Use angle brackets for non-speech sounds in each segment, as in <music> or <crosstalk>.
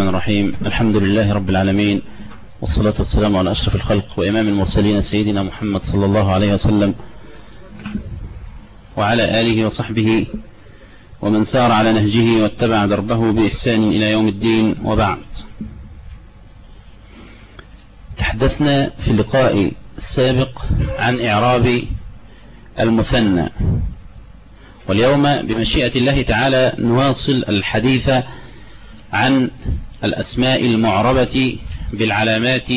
الرحمن الرحيم. الحمد لله رب العالمين. والصلاة والسلام على أشرف الخلق وإمام المرسلين سيدنا محمد صلى الله عليه وسلم وعلى آله وصحبه ومن سار على نهجه واتبع دربه بإحسان إلى يوم الدين وبعد. تحدثنا في اللقاء السابق عن إعراب المثنى. واليوم بمشيئة الله تعالى نواصل الحديث عن الأسماء المعربة بالعلامات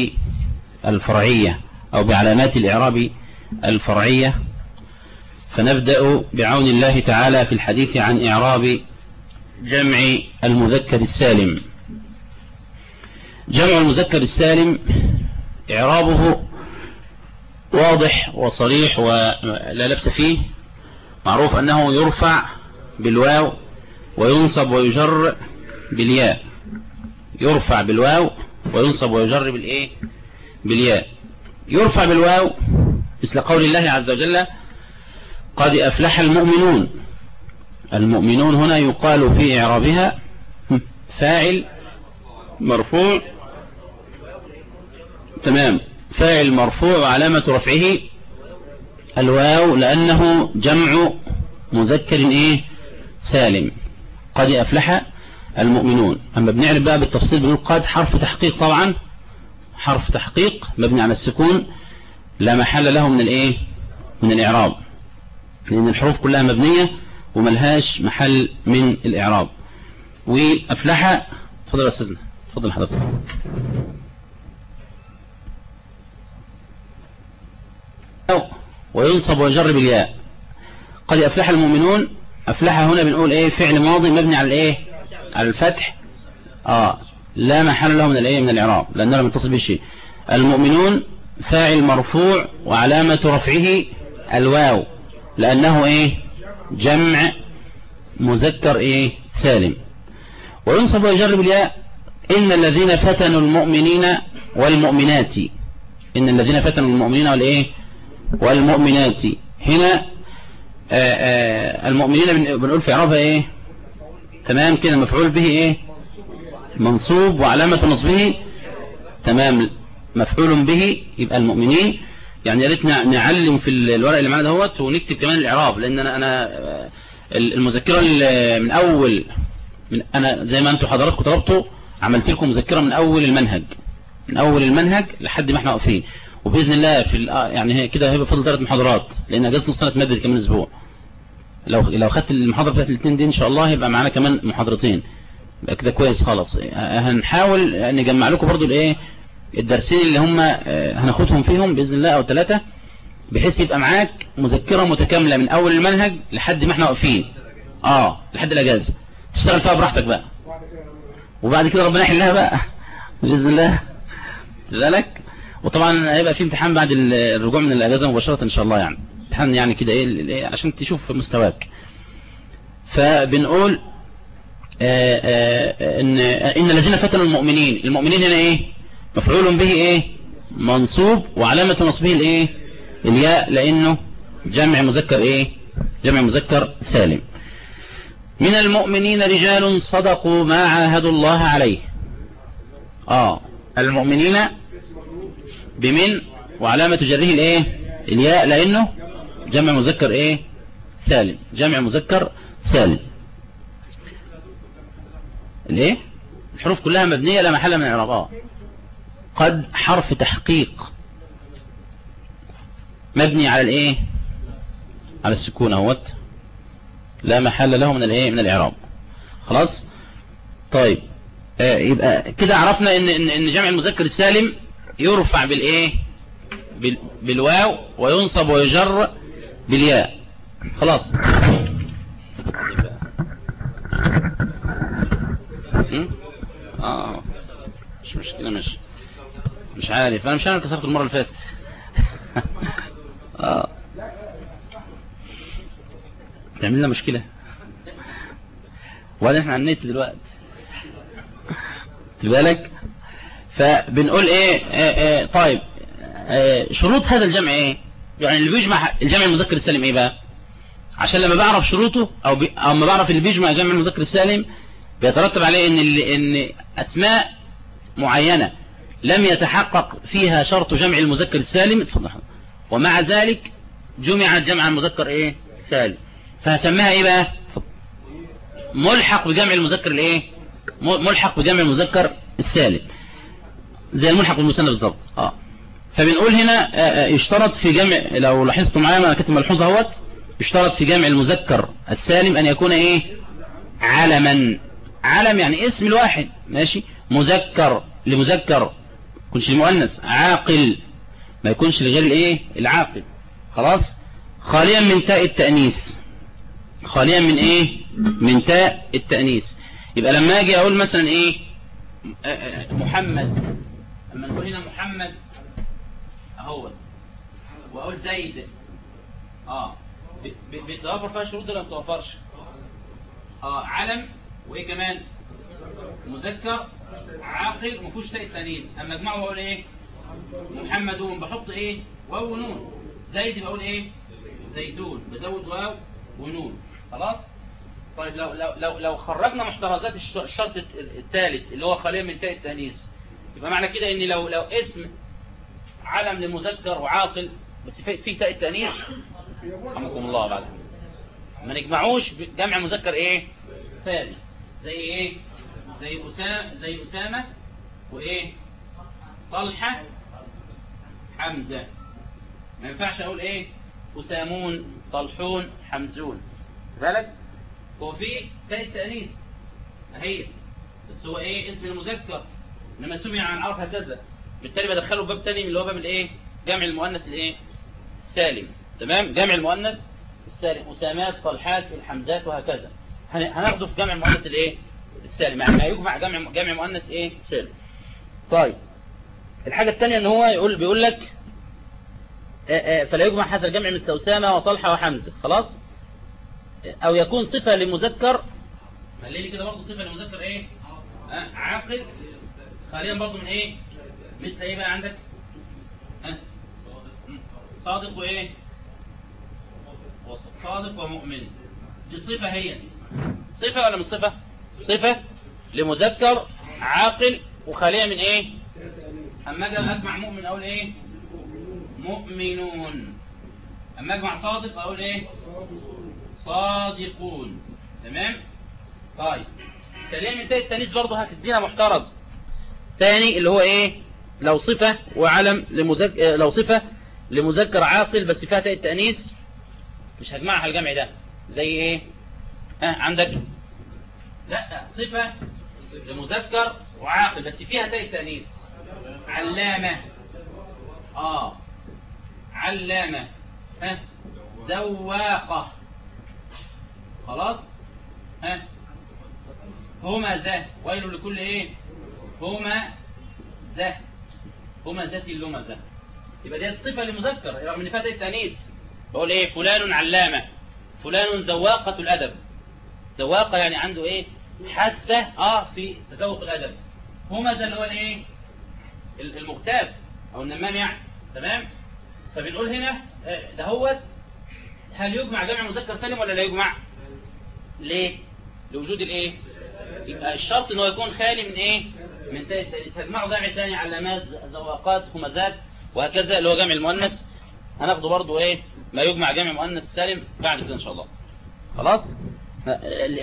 الفرعية أو بعلامات الإعراب الفرعية. فنبدأ بعون الله تعالى في الحديث عن إعراب جمع المذكر السالم. جمع المذكر السالم إعرابه واضح وصريح ولا لبس فيه. معروف أنه يرفع بالواو وينصب ويجر بالياء. يرفع بالواو وينصب ويجر بالايه بالياء. يرفع بالواو مثل قول الله عز وجل قد أفلح المؤمنون. المؤمنون هنا يقال في إعرابها فاعل مرفوع. تمام. فاعل مرفوع وعلامة رفعه الواو لأنه جمع مذكر إيه؟ سالم. قد أفلح المؤمنون. أما بنعرف بقى بالتفصيل بنقول قد حرف تحقيق طبعا. حرف تحقيق مبني على السكون. لا محل له من الإيه؟ من الإعراب. لأن الحروف كلها مبنية وملهاش محل من الإعراب. وأفلح. تفضل يا أستاذنا. تفضل حضرتك. وينصب ويجرب الياء. قد أفلح المؤمنون. أفلح هنا بنقول إيه؟ فعل ماضي مبني على الإيه؟ على الفتح آه لا محل له من الايه من الإعراب لأنه لم يتصل به شيء. المؤمنون فاعل مرفوع وعلامة رفعه الواو لأنه إيه؟ جمع مذكر إيه؟ سالم. وينصب ويجرب الياء إن الذين فتنوا المؤمنين والمؤمنات. إن الذين فتنوا المؤمنين والإيه؟ والمؤمنات. هنا آآ آآ المؤمنين بنقول في اعرابها إيه؟ تمام كده مفعول به إيه؟ منصوب وعلامة نصبه تمام. مفعول به يبقى المؤمنين. يعني يا ريت نعلم في الورق اللي معانا دهوت ونكتب كمان الإعراب لأن أنا أنا المذكرة من أول من أنا زي ما أنتم حضراتكم طلبتوا عملت لكم مذكرة من أول المنهج من أول المنهج لحد ما إحنا واقفين. وبإذن الله في يعني هي كده هيبقى فاضل ثلاث محاضرات لأن اجازه نص سنه مادة كمان أسبوع. لو لو خدت المحاضرة بتاعت الاثنين دي إن شاء الله هيبقى معانا كمان محاضرتين. يبقى كده كويس خلاص هنحاول نجمع لكم برضو الايه الدرسين اللي هم هناخدهم فيهم بإذن الله أو ثلاثة بحيث يبقى معاك مذكرة متكاملة من أول المنهج لحد ما إحنا واقفين. آه لحد الأجازة. تشتغل فيها براحتك بقى. وبعد كده ربنا يحلها بقى. بإذن الله. ذلك وطبعا هيبقى في امتحان بعد الرجوع من الأجازة مباشرة إن شاء الله يعني. امتحان يعني كده إيه عشان تشوف مستواك. فبنقول آآ آآ إن إن الذين فتنوا المؤمنين المؤمنين هنا إيه؟ مفعول به إيه؟ منصوب وعلامة نصبه الإيه؟ الياء لأنه جمع مذكر إيه؟ جمع مذكر سالم. من المؤمنين رجال صدقوا ما عاهدوا الله عليه. آه. المؤمنين بمن؟ وعلامة جره الإيه؟ الياء لأنه جمع مذكر إيه؟ سالم. جمع مذكر سالم. الإيه؟ الحروف كلها مبنية لا محل من اعراب قد حرف تحقيق. مبني على الإيه؟ على السكون أهوت. لا محل له من الإيه؟ من الإعراب. خلاص؟ طيب. آه يبقى كده عرفنا إن إن, إن جمع المذكر السالم يرفع بالإيه؟ بال بالواو وينصب ويجر بالياء. خلاص. آه. مش مشكلة مش مش عارف. أنا مش عارف كسرت المرة اللي فاتت. <laughs> آه. تعمل لنا مشكلة. وبعدين إحنا على النت دلوقتي. بالك؟ فبنقول إيه, إيه, إيه طيب إيه شروط هذا الجمع إيه؟ يعني اللي بيجمع الجمع المذكر السالم إيه بقى؟ عشان لما بعرف شروطه أو, بي... أو ما بعرف اللي بيجمع جمع المذكر السالم بيترتب عليه إن إن أسماء معينة لم يتحقق فيها شرط جمع المذكر السالم اتفضل. ومع ذلك جمع جمع المذكر إيه؟ سالم. فهسميها إيه بقى؟ ملحق بجمع المذكر الإيه؟ ملحق بجمع المذكر السالم. زي الملحق بالمثنى بالظبط. آه. فبنقول هنا يشترط في جمع لو لاحظتوا معايا أنا كاتب ملحوظه أهوت يشترط في جمع المذكر السالم أن يكون إيه؟ علما. علم يعني اسم الواحد ماشي؟ مذكر لمذكر يكونش المؤنث عاقل. ما يكونش لغير الإيه؟ العاقل. خلاص؟ خاليا من تاء التأنيث. خاليا من إيه؟ من تاء التأنيث. يبقى لما أجي أقول مثلا إيه؟ محمد. لما نقول هنا محمد اهو وأقول زيد آه. بيتوفر فيها شروط ولا ما بتوفرش. آه علم. وإيه كمان؟ مذكر عاقل وما فيهوش تاء التانيث. أما اجمعه واقول إيه؟ محمدون بحط إيه؟ واو ونون. زيد بقول إيه؟ زيدون بزود واو ونون. خلاص؟ طيب لو لو لو لو خرجنا محترزات الشرط الثالث اللي هو خاليا من تاء التانيث. يبقى معنى كده إن لو لو اسم علم لمذكر وعاقل بس في تاء التانيث رحمكم الله بعد. ما نجمعوش جمع مذكر إيه؟ سالم. زي إيه؟ زي أسامة زي أسامة وإيه؟ طلحة حمزة. ما ينفعش أقول إيه؟ أسامون طلحون حمزون. بالك؟ هو في تاء التأنيث أهي بس هو إيه؟ اسم المذكر. إنما سمع عن عرف هكذا. بالتالي بدخله باب تاني اللي هو باب الإيه؟ جمع المؤنث الإيه؟ السالم. تمام؟ جمع المؤنث السالم. أسامات طلحات الحمزات وهكذا. هناخده في جمع المؤنث الإيه؟ السالم. يعني ما يجمع جمع جمع مؤنث إيه؟ سالم. طيب. الحاجة الثانية إن هو يقول بيقول لك فلا يجمع هذا الجمع مثل أسامة وطلحة وحمزة. خلاص؟ أو يكون صفة لمذكر. خليلي كده؟ برضه صفة لمذكر إيه؟ عاقل. خاليا برضه من إيه؟ مثل إيه بقى عندك؟ آه صادق وإيه؟ صادق ومؤمن. دي صفة هي. صفة ولا مش صفة؟ صفة لمذكر عاقل وخالية من إيه؟ أما أجي اجمع مؤمن أقول إيه؟ مؤمنون. أما اجمع صادق أقول إيه؟ صادقون. تمام؟ طيب. خالية من تاني التانيث برضه هتدينا محترز. تاني اللي هو إيه؟ لو صفة وعلم لمذكر لو صفة لمذكر عاقل بس فيها تاء التأنيث مش هجمعها الجمع ده. زي إيه؟ ها عندك؟ لا صفة لمذكر وعاقل بس فيها تاء التأنيث. علامة. آه. علامة. ها ذواقة. خلاص؟ ها هما ذا. ويل لكل إيه؟ هما ذا. ذات اللمزة يبقى دي صفة لمذكر رغم إن فيها تاء التانيث بقول إيه؟ فلان علامة. فلان ذواقة الأدب. ذواقة يعني عنده إيه؟ حاسة آه في تذوق الأدب. هما ده اللي هو الإيه؟ المغتاب أو النمام يعني. تمام؟ فبنقول هنا ده هو هل يجمع جمع مذكر سالم ولا لا يجمع؟ ليه؟ لوجود الإيه؟ يبقى الشرط إن هو يكون خالي من إيه؟ من تاء التانيث هجمعه جمع تاني علامات ذواقات همزات وهكذا اللي هو جمع المؤنث. هناخده برضو إيه؟ ما يجمع جمع مؤنث سالم بعد كده إن شاء الله. خلاص؟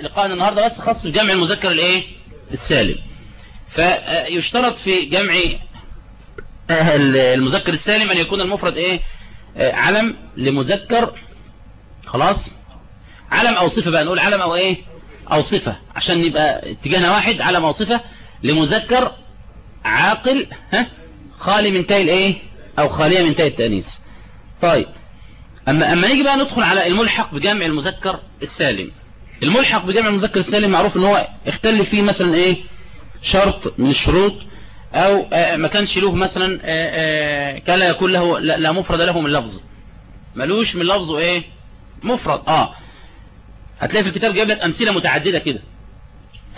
لقاءنا النهاردة بس خاص بجمع المذكر الإيه؟ السالم. فيشترط في جمع المذكر السالم أن يكون المفرد إيه؟ علم لمذكر. خلاص؟ علم أو صفة بقى نقول علم أو إيه؟ أو صفة. عشان يبقى اتجاهنا واحد علم أو صفة. لمذكر عاقل ها خالي من تاء الإيه؟ أو خالية من تاء التأنيث. طيب أما أما نيجي بقى ندخل على الملحق بجمع المذكر السالم. الملحق بجمع المذكر السالم معروف إن هو اختل فيه مثلا إيه؟ شرط من الشروط أو ما كانش له مثلا كان لا يكون له لا مفرد له من لفظ. ملوش من لفظه إيه؟ مفرد. آه. هتلاقي في الكتاب جايب لك أمثلة متعددة كده.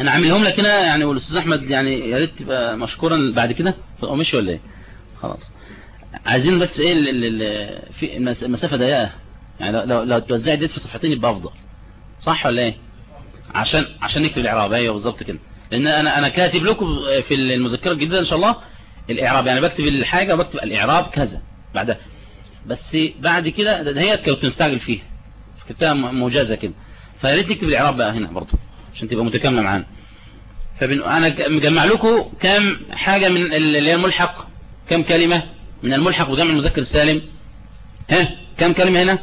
أنا عاملهم لك هنا يعني والأستاذ أحمد يعني يا ريت تبقى مشكورا بعد كده أو مش ولا إيه؟ خلاص. عايزين بس إيه ال ال في المسافه ضيقة. يعني لو لو توزعي ديت في صفحتين يبقى أفضل. صح ولا إيه؟ عشان عشان نكتب الاعراب أيوه بالظبط كده. لأن أنا أنا كاتب لكم في المذكرة الجديدة إن شاء الله الإعراب. يعني بكتب الحاجة وبكتب الإعراب كذا بعدها. بس بعد كده ده هي كنت مستعجل فيها. كتبتها موجزه كده. فيا ريت نكتب الإعراب بقى هنا برضه. عشان تبقى متكاملة معانا. فبن... أنا مجمع لكم كام حاجة من اللي هي الملحق. كام كلمة من الملحق وجمع المذكر السالم. ها؟ كام كلمة هنا؟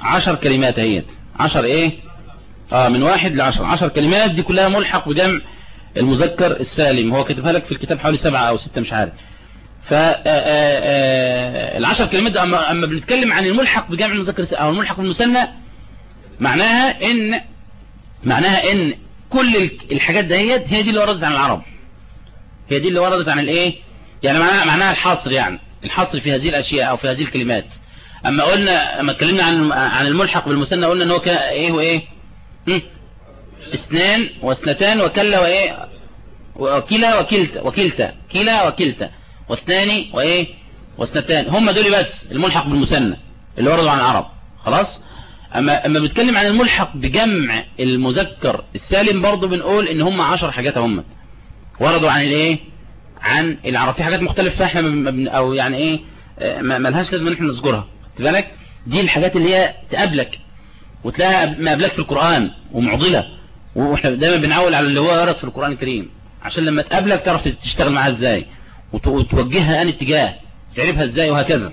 عشر كلمات اهيت عشر إيه؟ آه من واحد لعشر. عشر كلمات دي كلها ملحق بجمع المذكر السالم. هو كتبها لك في الكتاب حوالي سبعة أو ستة مش عارف. فالعشر كلمات اما, بنتكلم عن الملحق بجمع المذكر أو الملحق بالمثنى معناها إن معناها إن كل الحاجات دهيت هي دي اللي وردت عن العرب. هي دي اللي وردت عن الإيه؟ يعني معناها معناها الحصر يعني. الحصر في هذه الأشياء أو في هذه الكلمات. أما قلنا أما اتكلمنا عن عن الملحق بالمثنى قلنا إن هو إيه وايه اثنان واثنتان وكلا وإيه؟ وكلا وكلتا وكلتا. كلا وكلتا. واثنان وإيه؟ واثنتان. هم دول بس الملحق بالمثنى اللي وردوا عن العرب. خلاص؟ أما أما بنتكلم عن الملحق بجمع المذكر السالم برضه بنقول إن هم 10 حاجات هم وردوا عن الإيه؟ عن العرب. في حاجات مختلفة إحنا أو يعني إيه؟ ما لهاش لازم إن إحنا نذكرها. خد بالك؟ دي الحاجات اللي هي تقابلك. وتلاقيها مقابلك في القرآن ومعضلة. وإحنا دايما بنعول على اللي هو ورد في القرآن الكريم. عشان لما تقابلك تعرف تشتغل معاها إزاي. وتوجهها أن اتجاه. تعرفها إزاي؟ وهكذا.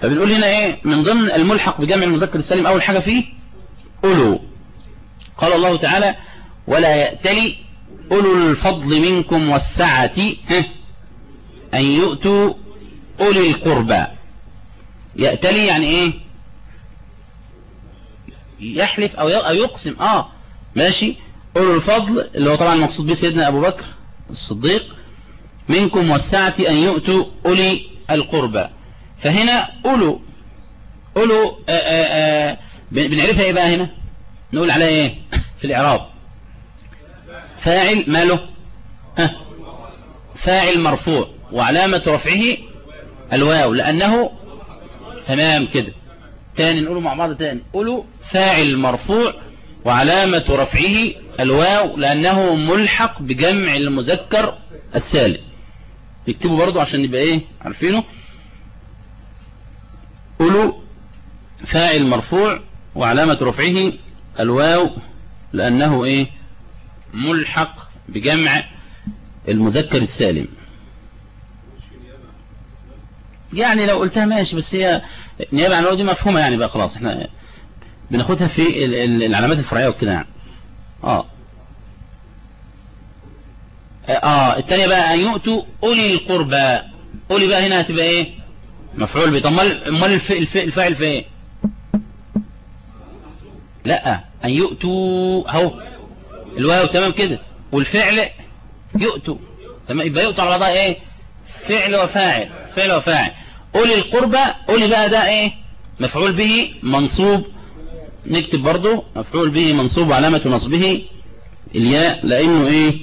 فبنقول هنا إيه؟ من ضمن الملحق بجمع المذكر السالم أول حاجة فيه أولو. قال الله تعالى ولا يأتلي أولو الفضل منكم والسعة أن يؤتوا أولي القربى. يأتلي يعني إيه؟ يحلف أو يقسم. آه ماشي. أولو الفضل اللي هو طبعا المقصود به سيدنا أبو بكر الصديق منكم والسعة أن يؤتوا أولي القربى. فهنا أولو أولو آآ آآ بنعرفها إيه بقى هنا؟ نقول عليها إيه؟ <coughs> في الإعراب. فاعل ماله؟ ها؟ فاعل مرفوع. وعلامة رفعه الواو لأنه تمام كده. تاني نقوله مع بعض تاني. قولوا فاعل مرفوع. وعلامة رفعه الواو لأنه ملحق بجمع المذكر السالم. نكتبه برضو عشان نبقى إيه؟ عارفينه؟ قولوا فاعل مرفوع وعلامة رفعه الواو لأنه إيه؟ ملحق بجمع المذكر السالم. يعني لو قلتها ماشي بس هي نيابة عن دي مفهومة يعني بقى خلاص. إحنا بناخدها في العلامات الفرعية وكده يعني. آه. آه الثانية بقى أن يؤتوا أولي القربى. أولي بقى هنا هتبقى إيه؟ مفعول به طب امال الفاعل في إيه؟ لا أن يؤتوا أهو. الواو تمام كده. والفعل يؤتوا. تمام يبقى يؤتوا على بعضها إيه؟ فعل وفاعل. فعل وفاعل. أولي القربى أولي بقى ده إيه؟ مفعول به منصوب. نكتب برضو مفعول به منصوب علامة نصبه. الياء لأنه إيه؟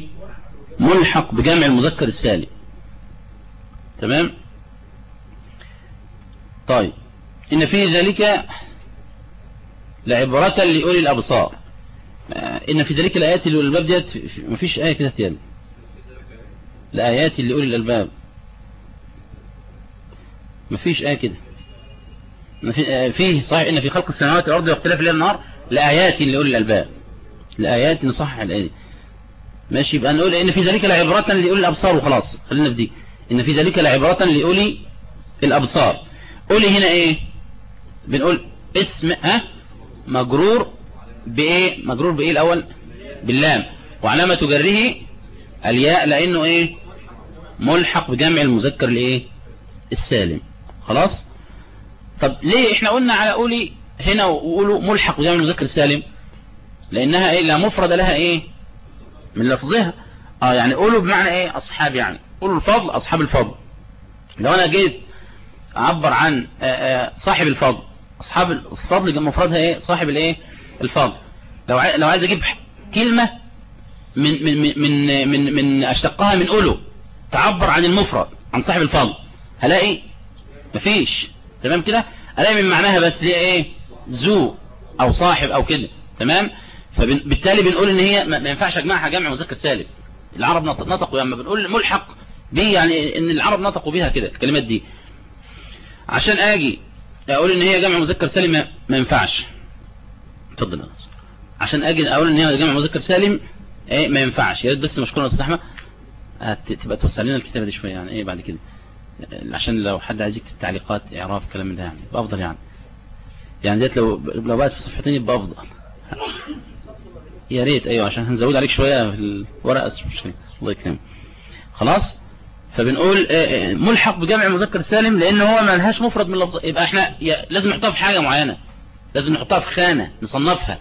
ملحق بجمع المذكر السالم. تمام؟ طيب. إن في ذلك لعبرة لأولي الأبصار. إن في ذلك الآيات اللي الألباب ديت مفيش آية كده تيالي الآيات اللي أولي الألباب مفيش آية كده. فيه صحيح إن في خلق السماوات والأرض واختلاف الليل والنهار لآيات لأولي الألباب. لآيات نصحح الآية ماشي يبقى نقول إن في ذلك لعبرة لأولي الأبصار وخلاص. خلينا في دي. إن في ذلك لعبرة لأولي الأبصار. أولي هنا إيه؟ بنقول اسم ها؟ مجرور بإيه؟ مجرور بإيه الأول؟ باللام. وعلامة جره الياء لأنه إيه؟ ملحق بجمع المذكر الإيه السالم. خلاص؟ طب ليه إحنا قلنا على قولي هنا وقولوا ملحق بجمع المذكر السالم؟ لأنها إيه؟ لا مفرد لها إيه؟ من لفظها. آه يعني قولوا بمعنى إيه؟ أصحاب يعني. قولوا الفضل أصحاب الفضل. لو أنا جيت اعبر عن آآ آآ صاحب الفضل. أصحاب الفضل مفردها إيه؟ صاحب الإيه؟ الفضل. لو لو عايز أجيب كلمة من من من من من أشتقها من قوله تعبر عن المفرد عن صاحب الفضل. هلاقي؟ مفيش. تمام كده؟ ألاقي من معناها بس دي إيه؟ ذو أو صاحب أو كده. تمام؟ فبالتالي بنقول إن هي ما ينفعش أجمعها جمع مذكر سالم. العرب نطقوا لما بنقول ملحق. دي يعني إن العرب نطقوا بيها كده الكلمات دي. عشان آجي أقول إن هي جمع مذكر سالم ما ينفعش. اتفضل عشان آجي أقول إن هي جمع مذكر سالم إيه ما ينفعش. يا ريت بس مشكورا أستاذ أحمد. تبقى توسع لنا الكتابة دي شوية يعني إيه بعد كده. عشان لو حد عايز يكتب تعليقات اعراف كلام ده يعني يبقى أفضل يعني. يعني ديت لو لو بقت في صفحتين يبقى أفضل. يا ريت. أيوه عشان هنزود عليك شوية في الورقة مش الله يكرمك. خلاص؟ فبنقول ملحق بجمع مذكر سالم لأن هو ما لهاش مفرد من لفظ يبقى إحنا لازم نحطها في حاجة معينة. لازم نحطها في خانة نصنفها.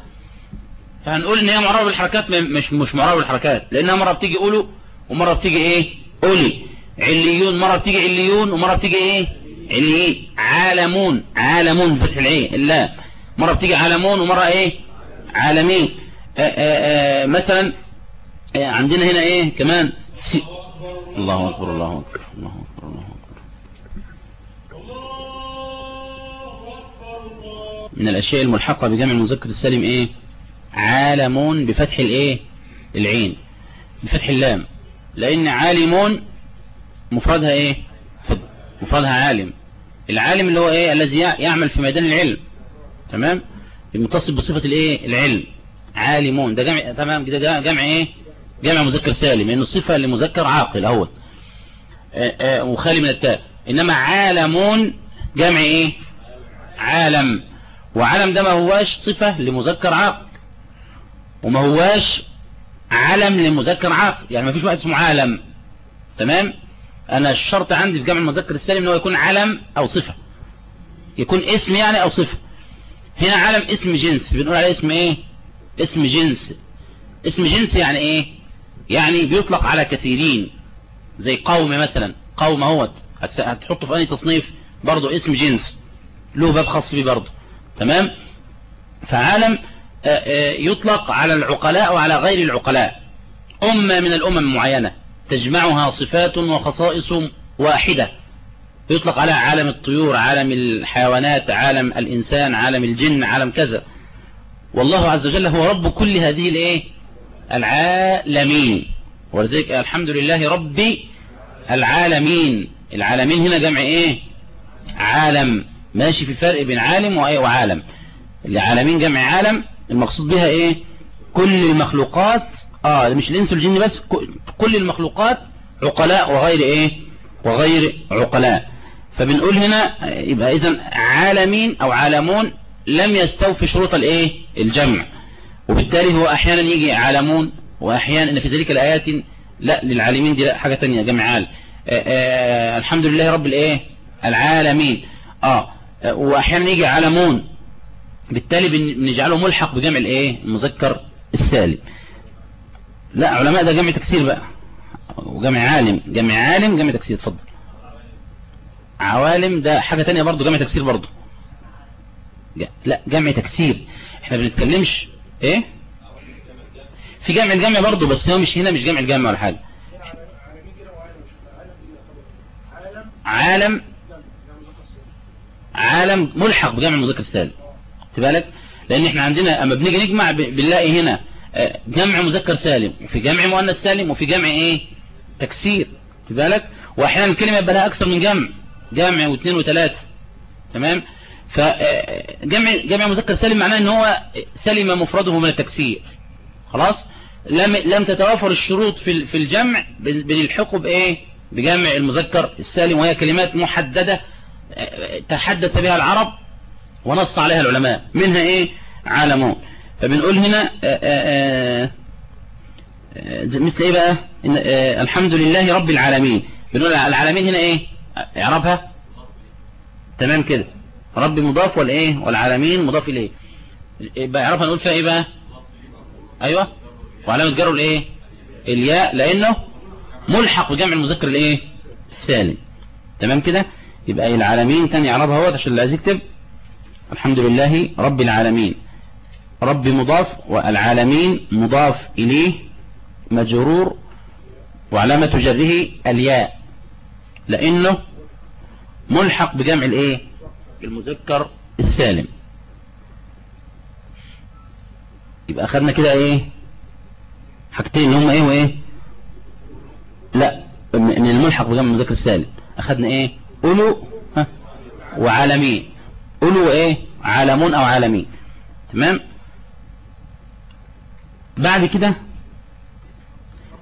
فهنقول إن هي معربه بالحركات مش مش معربه بالحركات. لأنها مرة بتيجي قولوا ومرة بتيجي إيه؟ قولي عليون مرة بتيجي عليون ومرة بتيجي إيه؟ عليين عالمون. عالمون بفتح العين. اللام مرة بتيجي عالمون ومرة إيه؟ عالمين. آآ آآ مثلا عندنا هنا إيه كمان؟ الله أكبر الله أكبر الله أكبر الله أكبر. من الأشياء الملحقة بجمع المذكر السالم إيه؟ عالمون بفتح الإيه؟ العين. بفتح اللام. لأن عالمون مفردها إيه؟ مفردها عالم. العالم اللي هو إيه؟ الذي يعمل في ميدان العلم. تمام؟ المتصل بصفة الإيه؟ العلم. عالمون ده جمع تمام؟ ده جمع إيه؟ جمع مذكر سالم لأنه صفة لمذكر عاقل أول. وخالي من التاء. إنما عالمون جمع إيه؟ عالم. وعالم ده ما هواش صفة لمذكر عاقل. وما هواش علم لمذكر عاقل. يعني ما فيش واحد اسمه عالم. تمام؟ أنا الشرط عندي في جمع المذكر السالم إن هو يكون علم أو صفة. يكون اسم يعني أو صفة. هنا علم اسم جنس. بنقول عليه اسم إيه؟ اسم جنس. اسم جنس يعني إيه؟ يعني بيطلق على كثيرين زي قوم مثلا قوم أهوت. هتحطه في أي تصنيف برضه اسم جنس له باب خاص بيه برضه تمام؟ فعالم يطلق على العقلاء وعلى غير العقلاء. أمة من الأمم معينة تجمعها صفات وخصائص واحدة. يطلق على عالم الطيور عالم الحيوانات عالم الإنسان عالم الجن عالم كذا. والله عز وجل هو رب كل هذه الإيه؟ العالمين. ولذلك الحمد لله رب العالمين. العالمين هنا جمع إيه؟ عالم. ماشي في فرق بين عالم وإيه؟ وعالم. العالمين جمع عالم المقصود بها إيه؟ كل المخلوقات. آه مش الإنس والجن بس كل المخلوقات عقلاء وغير إيه؟ وغير عقلاء. فبنقول هنا يبقى اذا عالمين أو عالمون لم يستوفي شروط الإيه؟ الجمع. وبالتالي هو أحيانا يجي عالمون وأحيانا إن في ذلك الآيات لا للعالمين دي لا حاجة تانية جمع عال آآ آآ الحمد لله رب الإيه؟ العالمين. آه وأحيانا يجي عالمون بالتالي بنجعله ملحق بجمع الإيه؟ المذكر السالم. لا علماء ده جمع تكسير بقى. وجمع عالم. جمع عالم جمع تكسير. اتفضل. عوالم ده حاجة تانية برضو جمع تكسير برضو لا جمع تكسير. إحنا بنتكلمش إيه؟ في جمع الجمع برضو بس هو مش هنا مش جمع الجمع ولا حاجة. عالم عالم ملحق بجمع المذكر السالم خد بالك؟ لأن إحنا عندنا أما بنيجي نجمع بنلاقي هنا جمع مذكر سالم وفي جمع مؤنث سالم وفي جمع إيه؟ تكسير. خد بالك؟ واحيانا الكلمة يبقى لها أكثر من جمع. جمع واثنين وثلاثة. تمام؟ فجمع جمع مذكر سالم معناه إن هو سلم مفرده من التكسير. خلاص؟ لم لم تتوافر الشروط في في الجمع بنلحقه بايه بجمع المذكر السالم وهي كلمات محددة تحدث بها العرب ونص عليها العلماء. منها إيه؟ عالمون. فبنقول هنا آآ آآ مثل إيه بقى؟ الحمد لله رب العالمين. بنقول العالمين هنا إيه؟ إعرابها؟ تمام كده. رب مضاف ولا إيه؟ والعالمين مضاف إليه. يبقى يعرفها نقول فيها إيه بقى؟ أيوه. وعلامة جره الإيه؟ الياء لأنه ملحق بجمع المذكر الإيه؟ السالم. تمام كده؟ يبقى العالمين تاني يعربها هو عشان اللي عايز يكتب. الحمد لله رب العالمين. رب مضاف والعالمين مضاف إليه مجرور وعلامة جره الياء. لأنه ملحق بجمع الإيه؟ المذكر السالم. يبقى اخدنا كده إيه؟ حاجتين اللي هم إيه وإيه؟ لا من الملحق بجمع المذكر السالم. اخدنا إيه؟ أولو ها؟ وعالمين. أولو إيه؟ عالمون أو عالمين. تمام؟ بعد كده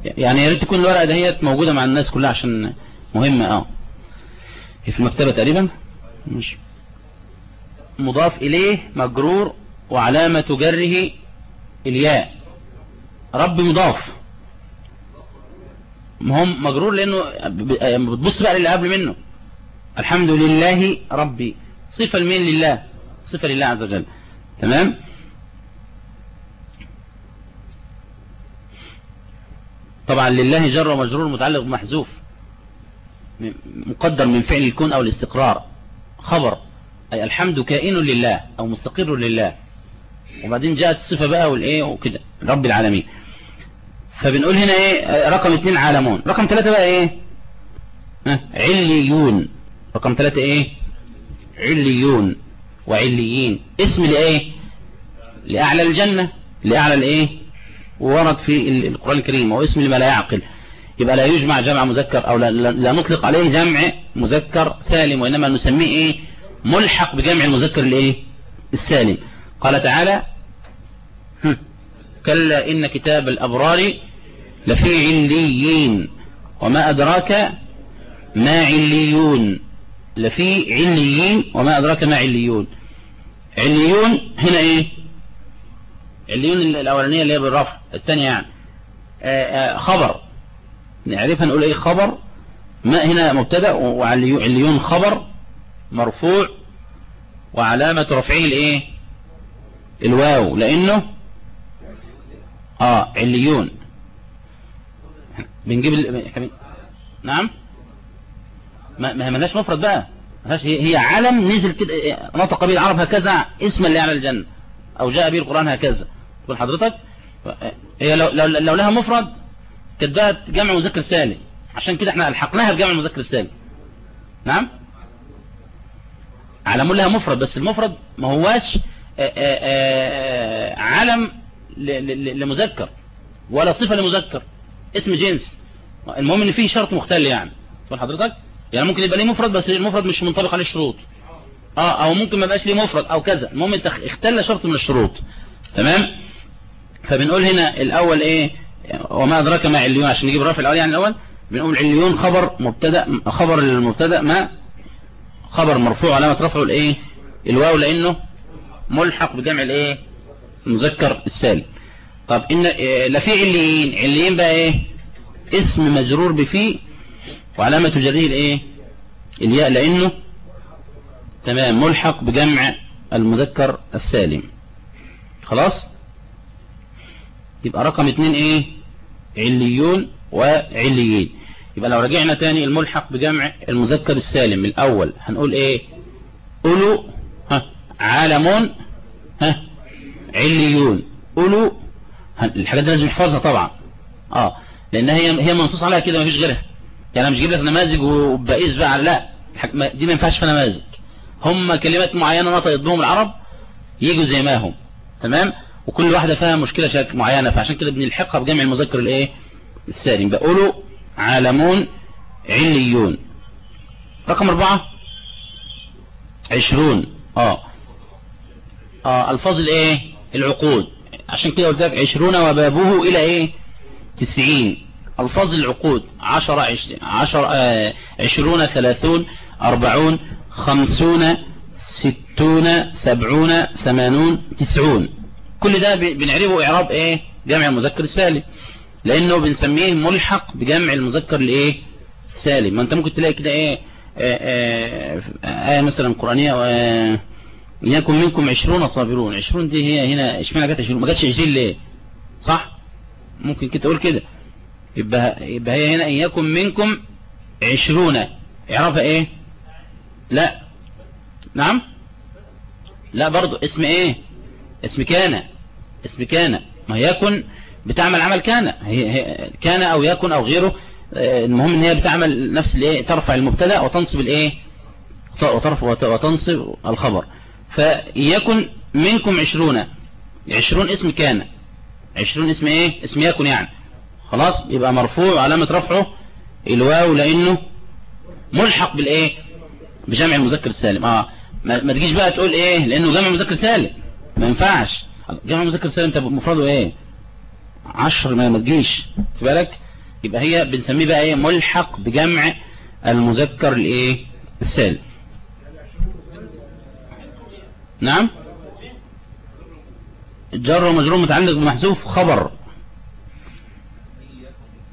يعني يا ريت تكون الورقة دهيت موجودة مع الناس كلها عشان مهمة آه. في المكتبة تقريبا؟ مش مضاف إليه مجرور وعلامة جره الياء. رب مضاف. هم مجرور لأنه بتبص بقى للي قبل منه. الحمد لله ربي. صفة لمين لله؟ صفة لله عز وجل. تمام؟ طبعا لله جر ومجرور متعلق بمحذوف. مقدر من فعل الكون أو الاستقرار. خبر. أي الحمد كائن لله أو مستقر لله. وبعدين جاءت الصفة بقى والإيه وكده. رب العالمين. فبنقول هنا إيه؟ رقم اتنين عالمون. رقم ثلاثة بقى إيه؟ ها؟ عليون. رقم ثلاثة إيه؟ عليون. وعليين. اسم لإيه؟ لأعلى الجنة. لأعلى الإيه؟ ورد في القرآن الكريم. هو اسم لما لا يعقل. يبقى لا يجمع جمع مذكر أو لا, لا نطلق عليه جمع مذكر سالم وإنما نسميه إيه؟ ملحق بجمع المذكر الإيه؟ السالم قال تعالى كلا إن كتاب الأبرار لفي عليين وما أدراك ما عليون. لفي عليين وما أدراك ما عليون. عليون هنا إيه؟ عليون الأولانية اللي هي بالرفع الثانية يعني. آآ آآ خبر. نعرفها نقول إيه؟ خبر. ما هنا مبتدأ وعليون خبر. مرفوع وعلامة رفعه الايه؟ الواو. لأنه آه عليون. بنجيب ال... نعم؟ ما ما ملهاش مفرد بقى. ملهاش هي, هي علم نزل كده نطق به العرب هكذا اسما لأعلى الجنة. أو جاء به القرآن هكذا. تقول حضرتك هي لو, لو, لو لها مفرد كانت بقت جمع مذكر سالم. عشان كده إحنا ألحقناها بجمع المذكر السالم نعم؟ علم لها مفرد بس المفرد ما هواش آآ آآ علم لمذكر ولا صفة لمذكر اسم جنس. المهم إن فيه شرط مختل يعني. فاهم حضرتك؟ يعني ممكن يبقى ليه مفرد بس المفرد مش منطبق عليه شروط. آه أو ممكن ما يبقاش ليه مفرد أو كذا. المهم انت اختل شرط من الشروط. تمام؟ فبنقول هنا الأول إيه؟ وما أدراك ما عليون عشان نجيب الرفع الأول. يعني الأول بنقول عليون خبر مبتدأ خبر المبتدأ ما خبر مرفوع علامة رفعه الإيه؟ الواو لأنه ملحق بجمع الإيه؟ المذكر السالم طب إن لفي عليين. عليين بقى إيه؟ اسم مجرور بفي وعلامة جره الإيه؟ الياء لأنه تمام ملحق بجمع المذكر السالم. خلاص؟ يبقى رقم اتنين إيه؟ عليون وعليين. يبقى لو رجعنا تاني الملحق بجمع المذكر السالم الأول هنقول إيه؟ أولو ها عالمون ها عليون. أولو الحاجات دي لازم نحفظها طبعا. آه لأن هي هي منصوص عليها كده مفيش غيرها. يعني مش جايب لك نماذج وبقيس بقى لا دي ما ينفعش في نماذج. هم كلمات معينة نطقت بهم العرب يجوا زي ما هم. تمام؟ وكل واحدة فيها مشكلة شكل معينة فعشان كده بنلحقها بجمع المذكر الإيه؟ السالم. بقولوا عالمون عليون. رقم أربعة؟ عشرون. آه. آه الفاظ الايه العقود. عشان كده قلت لك عشرون وبابه إلى إيه؟ تسعين. الفاظ العقود. عشر عشر, عشر آه عشرون ثلاثون أربعون خمسون ستون سبعون ثمانون تسعون. كل ده بنعرفه إعراب إيه؟ جمع المذكر السالم. لأنه بنسميه ملحق بجمع المذكر الايه السالم ما أنت ممكن تلاقي كده إيه؟ آه آه آه مثلا قرآنية آه يكن منكم عشرون صابرون. عشرون دي هي هنا إشمعنى جت عشرون؟ ما جاتش عشرين ليه؟ صح؟ ممكن كده تقول كده. يبقى يبقى هي هنا ان يكن منكم عشرون. اعرفها إيه؟ لا. نعم؟ لا برضو. اسم إيه؟ اسم كان. اسم كان. ما يكن بتعمل عمل كان هي كان أو يكن أو غيره. المهم إن هي بتعمل نفس الإيه ترفع المبتدأ وتنصب الإيه وترفع وتنصب الخبر. فيكن منكم عشرون. عشرون اسم كان. عشرون اسم إيه؟ اسم يكن يعني. خلاص يبقى مرفوع علامة رفعه الواو لأنه ملحق بالإيه؟ بجمع المذكر السالم. آه ما تجيش بقى تقول إيه؟ لأنه جمع مذكر سالم. ما ينفعش. جمع مذكر سالم انت مفرده إيه؟ عشر ما تجيش بالك؟ يبقى هي بنسميه بقى إيه؟ ملحق بجمع المذكر الإيه؟ السالم. نعم؟ جر ومجرور متعلق بمحذوف خبر.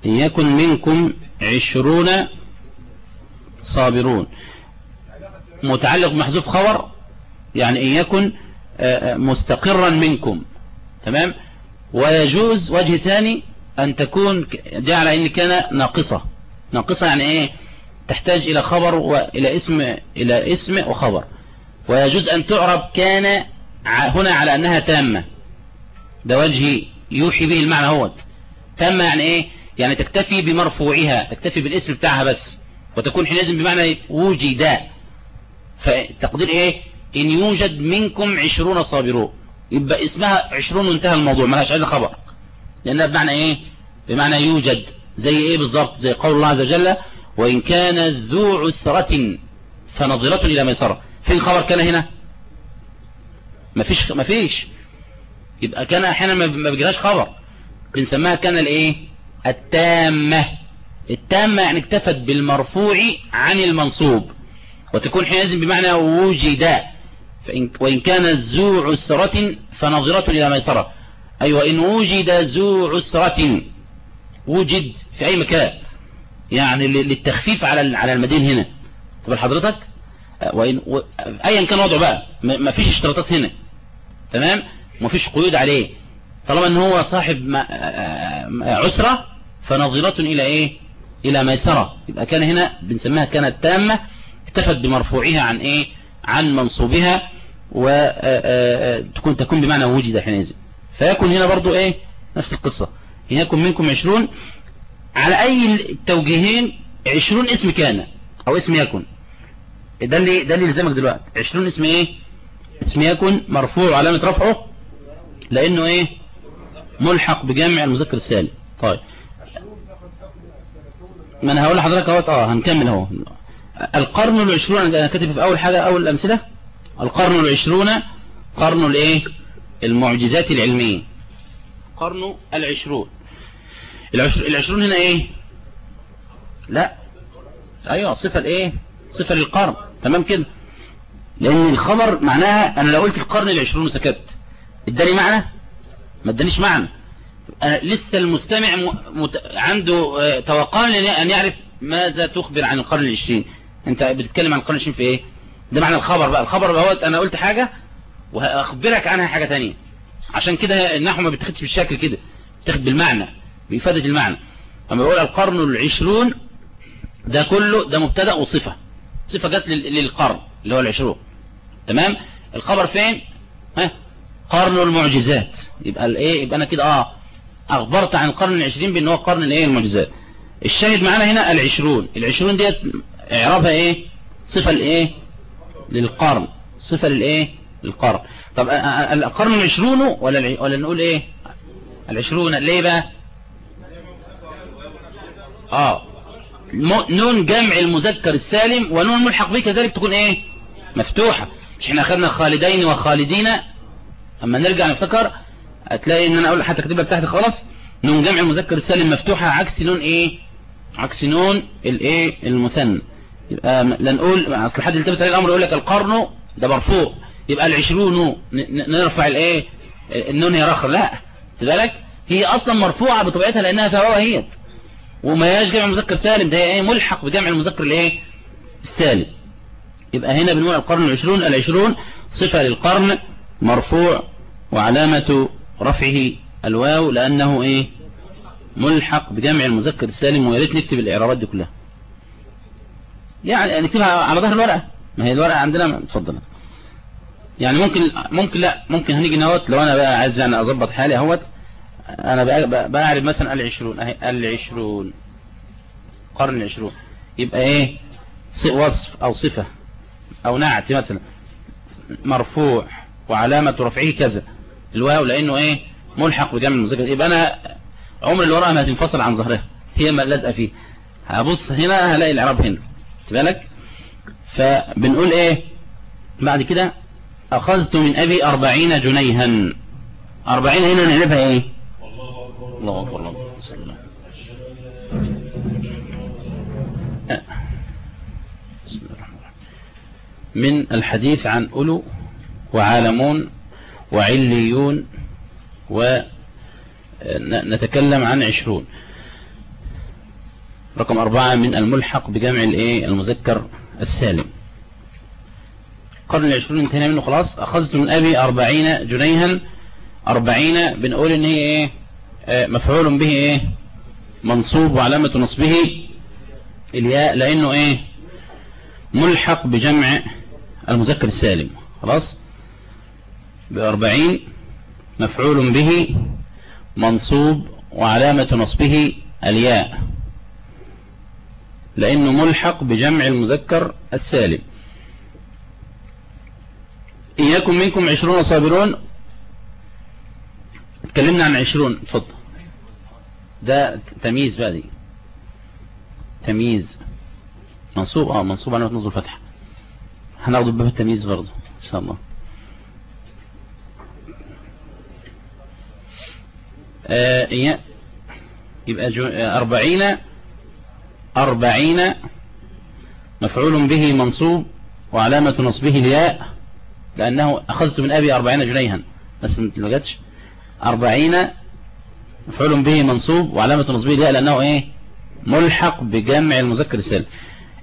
إن يكن منكم عشرون صابرون. متعلق بمحذوف خبر يعني إن يكن آه، آه، مستقرا منكم. تمام؟ ويجوز وجه ثاني أن تكون دي على إن كان ناقصة. ناقصة يعني إيه؟ تحتاج إلى خبر وإلى اسم إلى اسم وخبر. ويجوز أن تعرب كان هنا على أنها تامة. ده وجه يوحي به المعنى هو تامة يعني إيه؟ يعني تكتفي بمرفوعها تكتفي بالاسم بتاعها بس. وتكون حينئذ بمعنى وجد. فتقدير إيه؟ إن يوجد منكم عشرون صابرون. يبقى اسمها عشرون وانتهى الموضوع ما لهاش عايزة خبر. لأنها بمعنى إيه؟ بمعنى يوجد. زي إيه بالظبط؟ زي قول الله عز وجل وإن كان ذو عسرة فنظرة إلى ميسرة. فين الخبر كان هنا؟ مفيش مفيش يبقى كان أحيانا ما بيجيلهاش خبر. بنسميها كان الإيه؟ التامة. التامة يعني اكتفت بالمرفوع عن المنصوب. وتكون حينئذ بمعنى وجد. فإن وإن كان ذو عسرة فنظرة إلى ميسرة أي وإن وجد ذو عسرة وجد في أي مكان يعني للتخفيف على على المدين هنا. طب حضرتك؟ وإن و... ايا كان وضعه بقى. ما فيش اشتراطات هنا. تمام؟ ما فيش قيود عليه. طالما إن هو صاحب. عسرة فنظرة إلى إيه؟ إلى ميسرة يبقى كان هنا بنسميها كانت تامة اكتفت بمرفوعها عن إيه؟ عن منصوبها وتكون تكون بمعنى وجد حينئذ. فيكون هنا برضو إيه؟ نفس القصة. يكون منكم عشرون. على أي التوجيهين عشرون اسم كان أو اسم يكن؟ ده اللي ده اللي يلزمك دلوقتي. 20 اسم إيه؟ اسم يكن مرفوع علامة رفعه لأنه إيه؟ ملحق بجمع المذكر السالم. طيب. ما أنا هقول لحضرتك أهوت. آه هنكمل أهو. القرن العشرون أنا كاتب في أول حاجة أول الامثلة القرن العشرون قرن الإيه؟ المعجزات العلمية. قرن العشرون. العشرون هنا إيه؟ لا. أيوه صفة الإيه؟ صفة للقرن. تمام كده؟ لأن الخبر معناها أنا لو قلت القرن العشرون وسكت إداني معنى؟ ما إدانيش معنى. أنا لسه المستمع. عنده آه، توقع أن يعرف ماذا تخبر عن القرن العشرين. انت بتتكلم عن القرن العشرين في إيه؟ ده معنى الخبر بقى. الخبر بقى أنا قلت حاجة وهأخبرك عنها حاجة تانية. عشان كده النحو ما بتاخدش بالشكل كده. بتاخد بالمعنى بإفادة المعنى. لما بقول القرن العشرون ده كله ده مبتدأ وصفة. صفة جت للقرن اللي هو العشرون. تمام؟ الخبر فين؟ ها؟ قرن المعجزات. يبقى الايه يبقى أنا كده آه. أخبرت عن القرن العشرين بأن هو قرن الإيه؟ المعجزات. الشاهد معانا هنا العشرون. العشرون ديت اعرابها إيه؟ صفة الايه؟ للقرن. صفة للايه؟ للقرن. طب القرن العشرون ولا ولا نقول إيه؟ العشرون ليه بقى؟ آه. نون جمع المذكر السالم ونون الملحق به كذلك تكون إيه؟ مفتوحة. مش إحنا أخذنا خالدين وخالدين؟ أما نرجع نفتكر هتلاقي إن أنا أقول حتى كاتب لك تحت خلاص. نون جمع المذكر السالم مفتوحة عكس نون إيه؟ عكس نون الايه؟ المثنى. يبقى لا نقول أصل حد يلتبس عليه الأمر يقول لك القرن ده مرفوع. يبقى العشرون نرفع الإيه؟ النون هي رخر. لا. لذلك هي أصلا مرفوعة بطبيعتها لأنها فهو هي وما يجمع مذكر سالم. ده إيه؟ ملحق بجمع المذكر الإيه؟ السالم. يبقى هنا بنقول القرن العشرون. العشرون صفة للقرن مرفوع وعلامة رفعه الواو لأنه إيه؟ ملحق بجمع المذكر السالم. ويا ريت نكتب الإعرابات دي كلها. يعني نكتبها على ظهر الورقة. ما هي الورقة عندنا اتفضل. يعني ممكن ممكن لا ممكن هنيجي نوت لو أنا بقى عايز يعني أظبط حالي أهوت. أنا بعرف مثلا العشرون أهي العشرون قرن العشرون يبقى إيه؟ وصف أو صفة أو نعت مثلا. مرفوع وعلامة رفعه كذا. الواو لأنه إيه؟ ملحق بجمع المذكر يبقى أنا عمر وراها ما هتنفصل عن ظهرها. هي ما لازقة فيه. هبص هنا هلاقي الإعراب هنا. بالك؟ فبنقول إيه؟ بعد كده أخذت من أبي أربعين جنيها. أربعين هنا نقلبها إيه؟ الله أكبر الله أكبر. من الحديث عن أولو وعالمون وعليون ونتكلم عن عشرون. رقم أربعة من الملحق بجمع الإيه؟ المذكر السالم. قرن العشرون انتهينا منه خلاص. أخذت من أبي أربعين جنيها. أربعين بنقول إن هي إيه؟ آه، مفعول به إيه؟ منصوب وعلامة نصبه. الياء لأنه إيه؟ ملحق بجمع المذكر السالم. خلاص؟ بأربعين مفعول به منصوب وعلامة نصبه الياء. لأنه ملحق بجمع المذكر السالم. يكن منكم عشرون صابرون. اتكلمنا عن عشرون اتفضل. ده تمييز بقى دي. تمييز. منصوب؟ آه منصوب علامة نصب الفتح هناخد باب التمييز برضه إن شاء الله. آه يبقى آه، أربعين. أربعين مفعول به منصوب وعلامة نصبه الياء لأنه أخذت من أبي أربعين جنيها. بس ما جاتش. أربعين مفعول به منصوب وعلامة نصبه الياء لأنه إيه؟ ملحق بجمع المذكر السالم.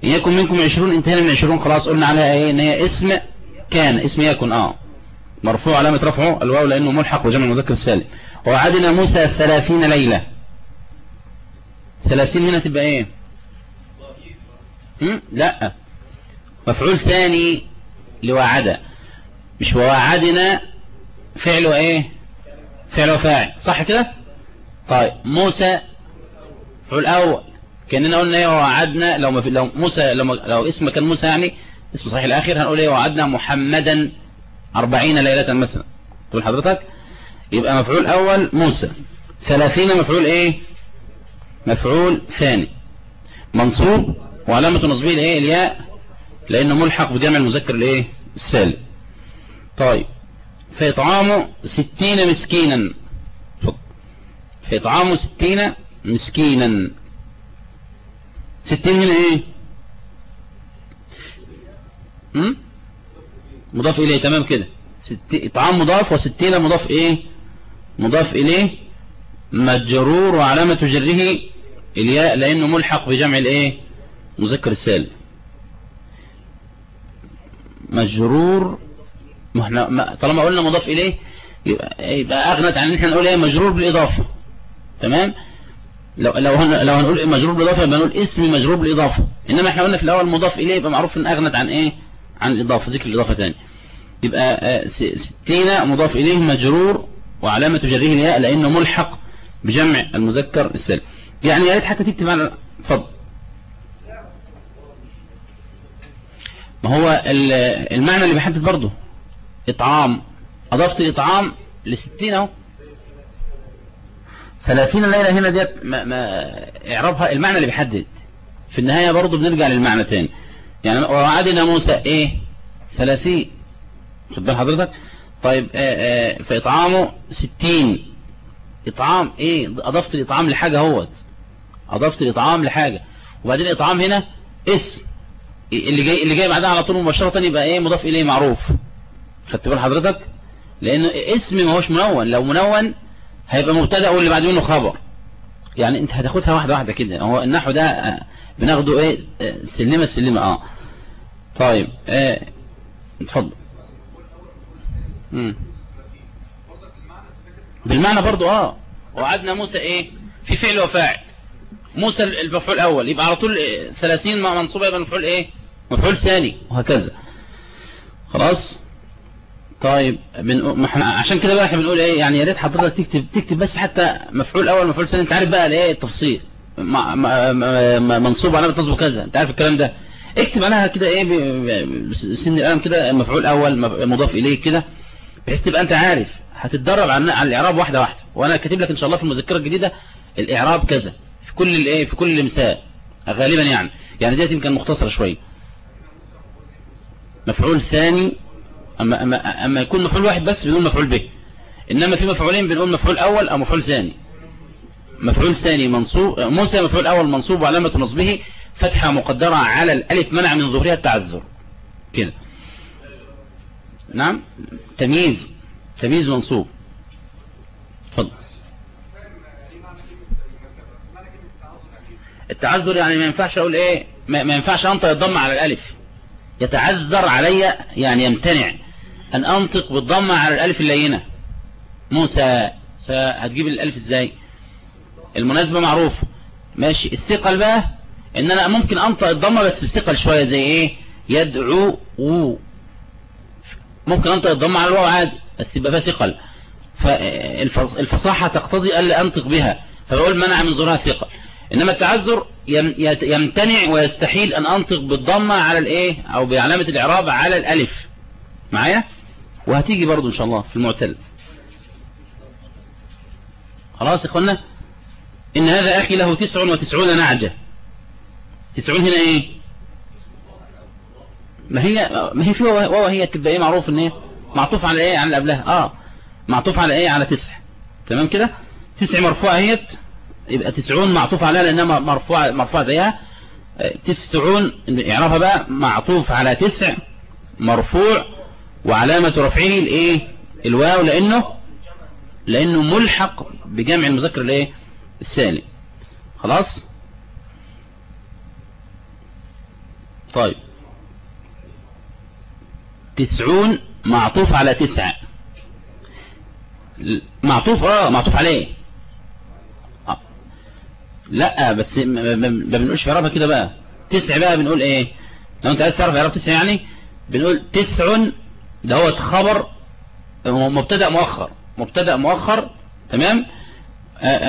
إن يكن منكم عشرون انتهينا من عشرون خلاص قلنا عليها إيه؟ إن هي اسم كان اسم يكن آه. مرفوع علامة رفعه الواو لأنه ملحق بجمع المذكر السالم. وعدنا موسى ثلاثين ليلة. ثلاثين هنا تبقى هم؟ لا. مفعول ثاني لوعد مش ووعدنا فعله إيه فعله فاعل صح كده؟ طيب موسى فعل اول كأننا قلنا إيه؟ وعدنا لو ما في لو موسى لو, لو اسم كان موسى يعني اسم صحيح الآخر هنقول إيه؟ وعدنا محمدا أربعين ليلة مثلا. تقول حضرتك؟ يبقى مفعول أول موسى. ثلاثين مفعول إيه؟ مفعول ثاني. منصوب وعلامة نصبه الايه الياء لأنه ملحق بجمع المذكر الايه السالم طيب فيطعام ستين مسكينا. فيطعام ستين مسكينا. ستين هنا إيه؟ مضاف إليه تمام كده. اطعام مضاف وستين مضاف إيه؟ مضاف إليه مجرور وعلامة جره الياء لأنه ملحق بجمع الإيه؟ مذكر السالم مجرور ما إحنا طالما قلنا مضاف إليه يبقى, يبقى أغنت عن إن إحنا نقول إيه؟ مجرور بالإضافة. تمام؟ لو لو لو هنقول مجرور بالإضافة يبقى نقول اسم مجرور بالإضافة. إنما إحنا قلنا في الأول مضاف إليه يبقى معروف إن أغنت عن إيه؟ عن الاضافه ذكر الإضافة ثاني يبقى آه، ستين مضاف إليه مجرور وعلامة جره الياء لأنه ملحق بجمع المذكر السالم يعني يا ريت حتى تكتب معنا اتفضل. هو المعنى اللي بيحدد برضه. إطعام. أضفت الاطعام لستين أهو. 30 ليلة هنا ديت ما, ما إعرابها المعنى اللي بيحدد. في النهاية برضه بنرجع للمعنى تاني. يعني وعدنا موسى إيه؟ 30 خد حضرتك؟ طيب آه، آه، فإطعامه 60 إطعام إيه؟ أضفت الإطعام لحاجة أهوت. أضفت الإطعام لحاجة. وبعدين الإطعام هنا اسم. اللي جاي اللي جاي بعدها على طول مباشرة يبقى إيه مضاف إليه معروف. خدت بال حضرتك؟ لأنه اسم ما هوش منون. لو منون هيبقى مبتدأ واللي بعد منه خبر. يعني أنت هتاخدها واحدة واحدة كده. هو النحو ده آه، بناخده إيه؟ آه، سلمة سلمة آه. طيب آه اتفضل. بالمعنى برضو آه. وعدنا موسى إيه؟ في فعل وفاعل. موسى المفعول الأول. يبقى على طول 30 منصوبه يبقى المفعول إيه؟ مفعول ثاني وهكذا. خلاص؟ طيب بنقول عشان كده بقى إحنا بنقول إيه؟ يعني يا ريت حضرتك تكتب تكتب بس حتى مفعول أول مفعول ثاني. أنت عارف بقى الإيه؟ التفصيل. منصوب علامه نصب كذا. أنت عارف الكلام ده؟ اكتب عليها كده إيه؟ سن القلم كده مفعول أول مضاف إليه كده بحيث تبقى أنت عارف هتتدرب على الإعراب واحدة واحدة. وأنا كاتب لك إن شاء الله في المذكرة الجديدة الإعراب كذا. كل الايه في كل مثال غالبا يعني. يعني ديت يمكن مختصرة شوية مفعول ثاني اما اما أما يكون مفعول واحد بس بنقول مفعول به. إنما في مفعولين بنقول مفعول أول أو مفعول ثاني. مفعول ثاني منصوب موسى مفعول أول منصوب وعلامة نصبه فتحة مقدرة على الألف منع من ظهورها التعذر. كده. نعم؟ تمييز. تمييز منصوب. التعذر يعني ما ينفعش أقول إيه ما, ينفعش أنطق الضمه على الألف. يتعذر علي يعني يمتنع. أن أنطق بالضمه على الألف اللينة. موسى هتجيب الألف إزاي؟ المناسبة معروفه ماشي. الثقل بقى إن أنا ممكن أنطق الضمه بس بثقل شوية زي إيه؟ يدعو ممكن أنطق الضمه على الواو عادي بس يبقى فيها ثقل. فالفصاحه تقتضي ألا أنطق بها. فبقول منع من ظهورها ثقل. إنما التعذر يمتنع ويستحيل أن أنطق بالضمة على الإيه؟ أو بعلامة الإعراب على الألف. معايا؟ وهتيجي برضو إن شاء الله في المعتل. خلاص يا إخوانا؟ إن هذا أخي له تسع وتسعون نعجة. تسعون هنا إيه؟ ما هي ما هي في واو هي تبقى إيه؟ معروف إن إيه؟ معطوف على إيه؟ على اللي قبلها آه. معطوف على إيه؟ على تسع. تمام كده؟ تسع مرفوعة اهيت يبقى تسعون معطوف عليها لأنها مرفوعه مرفوعة زيها. تسعون اعرفها بقى معطوف على تسع مرفوع وعلامة رفعه الايه الواو لأنه لأنه ملحق بجمع المذكر الايه السالم. خلاص؟ طيب. تسعون معطوف على تسعة معطوف آه معطوف عليه. لا بس ما بنقولش في عربها كده بقى. تسع بقى بنقول إيه؟ لو أنت عايز تعرف عرب تسع يعني بنقول تسع ده هو خبر مبتدأ مؤخر. مبتدأ مؤخر تمام؟ آآ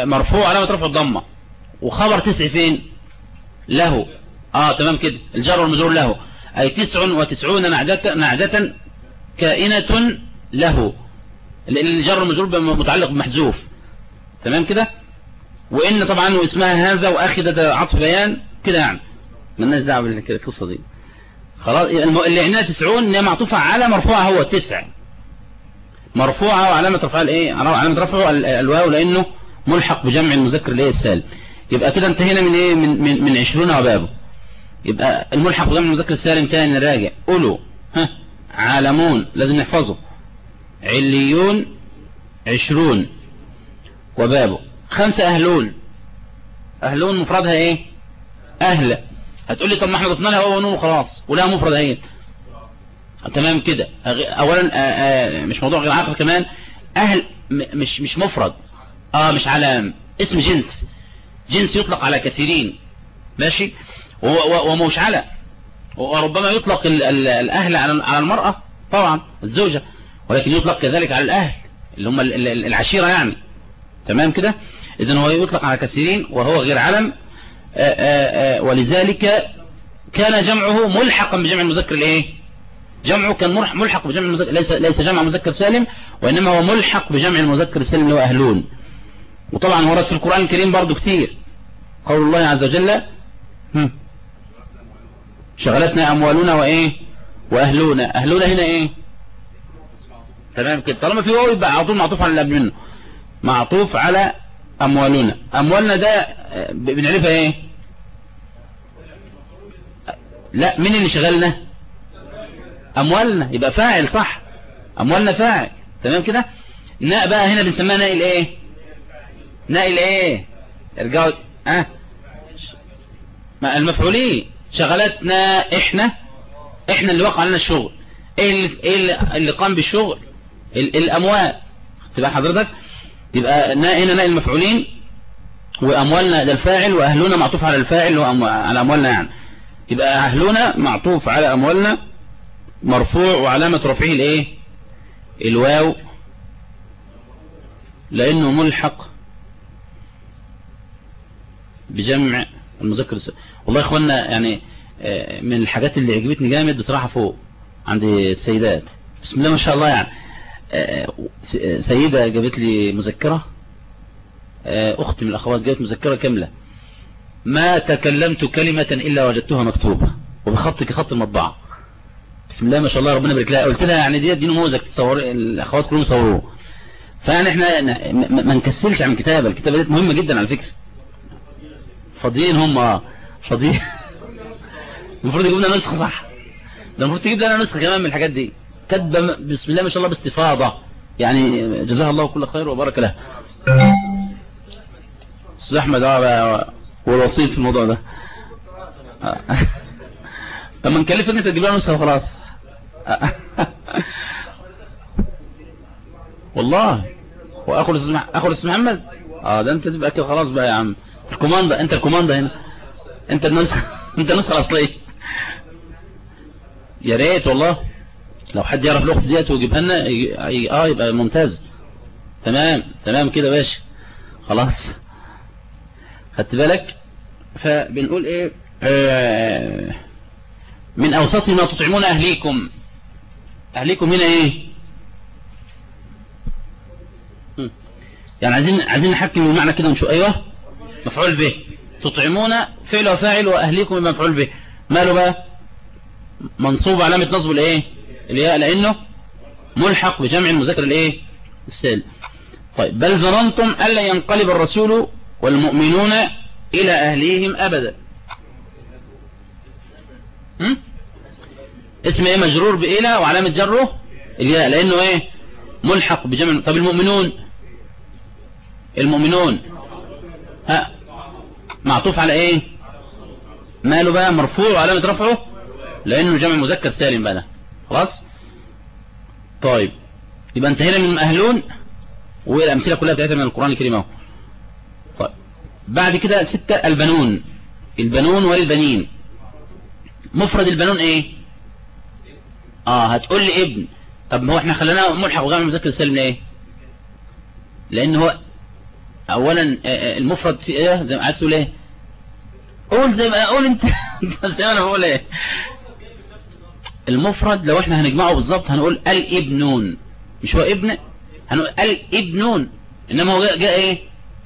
آآ مرفوع علامة رفع الضمة. وخبر تسع فين؟ له. آه تمام كده. الجار والمجرور له. أي تسع وتسعون نعجة, نعجة كائنة له. الجار والمجرور متعلق بمحذوف. تمام كده؟ وإن طبعا واسمها هذا واخذ ده عطف بيان كده يعني. مالناش دعوة بالقصة دي. خلاص اللي هنا تسعون ان معطوفة على مرفوعة هو تسع مرفوعة وعلامة رفعها الإيه؟ علامة رفعه الواو لأنه ملحق بجمع المذكر اللي هي السالم يبقى كده انتهينا من إيه؟ من من, من 20 وبابه. يبقى الملحق بجمع المذكر السالم تاني نراجع قولوا. ها؟ عالمون. لازم نحفظه. عليون عشرون. وبابه. خمسة أهلون أهلون مفردها إيه؟ أهل. هتقول لي طب ما إحنا ضفنا لها واو ونون وخلاص ولها مفرد أهي. تمام كده. اولا آآ آآ مش موضوع غير عاقل كمان. أهل مش مش مفرد. آه مش على اسم جنس. جنس يطلق على كثيرين. ماشي؟ ومش على وربما يطلق ال ال الأهل على المرأة. طبعا الزوجة. ولكن يطلق كذلك على الأهل اللي هم العشيرة يعني. تمام كده؟ اذا هو يطلق على كثيرين وهو غير علم. آآ آآ ولذلك كان جمعه ملحقا بجمع المذكر الايه جمعه كان ملحق بجمع المذكر ليس ليس جمع مذكر سالم وإنما هو ملحق بجمع المذكر السالم اللي هو أهلون. وطبعا ورد في القرآن الكريم برضو كتير. قول الله عز وجل شغلتنا أموالنا وإيه؟ واهلنا اهلنا هنا إيه؟ تمام كده. طالما في واو يبقى على طول معطوف على اللي منه. معطوف على اموالنا أموالنا ده بنعرفها إيه؟ لا مين اللي شغلنا؟ أموالنا. يبقى فاعل صح. أموالنا فاعل. تمام كده؟ ناء بقى هنا بنسميها ناء الإيه؟ ناء الإيه؟ ارجعوا. آه. ما المفعولين. شغلتنا إحنا. إحنا اللي وقع لنا الشغل. إيه اللي, إيه اللي قام بالشغل؟ الأموال. تبقى حضرتك يبقى هنا ناء المفعولين وأموالنا ده الفاعل وأهلنا معطوف على الفاعل على أموالنا يعني. يبقى أهلنا معطوف على أموالنا مرفوع وعلامة رفعه الإيه؟ الواو. لأنه ملحق بجمع المذكر والله يا اخوانا يعني من الحاجات اللي عجبتني جامد بصراحة فوق عند السيدات. بسم الله ما شاء الله يعني. سيدة جابت لي مذكرة. أختي من الأخوات جابت مذكرة كاملة. ما تكلمت كلمة إلا وجدتها مكتوبة وبخطك خط المطبعة. بسم الله ما شاء الله ربنا يبارك لها. قلت لها يعني دي دي نموذج تصور الأخوات كلهم صوروه. فيعني إحنا ما نكسلش عن الكتابة. الكتابة دي مهمة جدا على فكرة. فاضيين هم فاضيين. <laughs> المفروض يجيب لنا نسخة صح. ده المفروض تجيب لنا نسخة كمان من الحاجات دي. كاتبه بسم الله ما شاء الله باستفاضة. يعني جزاها الله كل خير وبارك له. أستاذ أحمد آه والوسيط في الموضوع ده. <laughs> طب ما نكلفك انت تجيب لنا نسخة وخلاص <laughs> والله وأخو الأستاذ أخو الأستاذ محمد. آه ده أنت تبقى كده خلاص بقى يا عم. الكوماندا أنت الكوماندا هنا. أنت النسخة <laughs> أنت النسخة الأصلية. يا ريت والله. لو حد يعرف الأخت ديت ويجيبها لنا آه يبقى ممتاز. تمام تمام كده باشا. خلاص. خدت بالك؟ فبنقول إيه؟ آه من أوسط ما تطعمون أهليكم. أهليكم هنا إيه؟ يعني عايزين عايزين نحكم المعنى كده ونشوف. أيوه. مفعول به. تطعمون فعل وفاعل وأهليكم مفعول به. ماله بقى؟ منصوب علامة نصب الإيه؟ الياء لأنه ملحق بجمع المذكر الإيه؟ السالم طيب بل ظننتم الا ينقلب الرسول والمؤمنون إلى أهليهم أبدا. هم؟ اسم إيه؟ مجرور بإلى وعلامة جره؟ الياء لأنه إيه؟ ملحق بجمع. طب المؤمنون؟ المؤمنون. ها؟ معطوف على إيه؟ ماله بقى؟ مرفوع وعلامة رفعه؟ لأنه جمع مذكر سالم بقى خلاص؟ طيب. يبقى انتهينا من اهلون والأمثلة كلها بتاعتها من القرآن الكريم أهو. طيب. بعد كده ستة البنون. البنون والبنين. مفرد البنون إيه؟ آه هتقول لي ابن. طب ما هو إحنا خليناه ملحق وجمع مذكر سالم ليه؟ لأن هو اولا المفرد في إيه؟ زي ما عايز تقول إيه؟ قول زي ما قول أنت. <laughs> زي ما أنا بقول إيه؟ المفرد لو إحنا هنجمعه بالظبط هنقول الابنون. مش هو ابن؟ هنقول الابنون. إنما هو جاء, إيه؟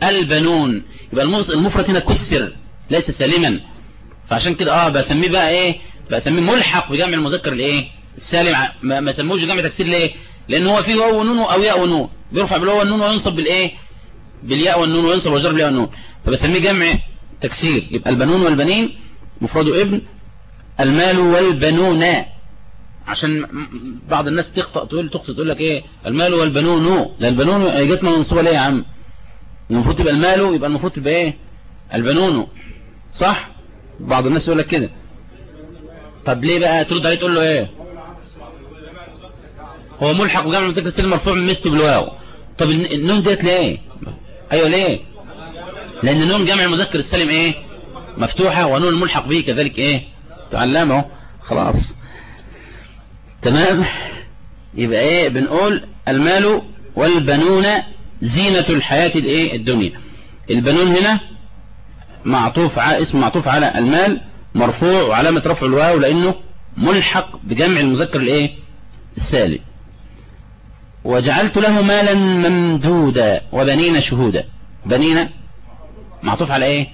البنون. يبقى المفرد هنا كسر ليس سالما. فعشان كده آه بسميه بقى إيه؟ بسميه ملحق بجمع المذكر الايه السالم. ما, سموش جمع تكسير ليه لأن هو فيه واو ونون أو ياء ونون. بيرفع بالواو والنون وينصب بالإيه؟ بالياء والنون وينصب وجر بالياء والنون. فبسميه جمع تكسير. يبقى البنون والبنين مفرده ابن المال والبنون. عشان بعض الناس تخطأ تقول تخطئ تقول لك إيه؟ المال والبنون لا البنون جت منصوبة ليه يا عم؟ المفروض تبقى المال يبقى المفروض تبقى إيه؟ البنون. صح؟ بعض الناس يقول لك كده. طب ليه بقى؟ ترد عليه تقول له إيه؟ هو ملحق بجمع المذكر السالم مرفوع من مثله بالواو. طب النون ديت ليه؟ أيوه ليه؟ لأن نون جمع المذكر السالم إيه؟ مفتوحة ونون الملحق به كذلك إيه؟ تعلمه. خلاص. تمام؟ يبقى إيه؟ بنقول المال والبنون زينة الحياة الإيه؟ الدنيا. البنون هنا معطوف على اسم معطوف على المال مرفوع وعلامة رفع الواو لأنه ملحق بجمع المذكر الإيه؟ السالم. وجعلت له مالا ممدودا وبنين شهودا. بنين معطوف على إيه؟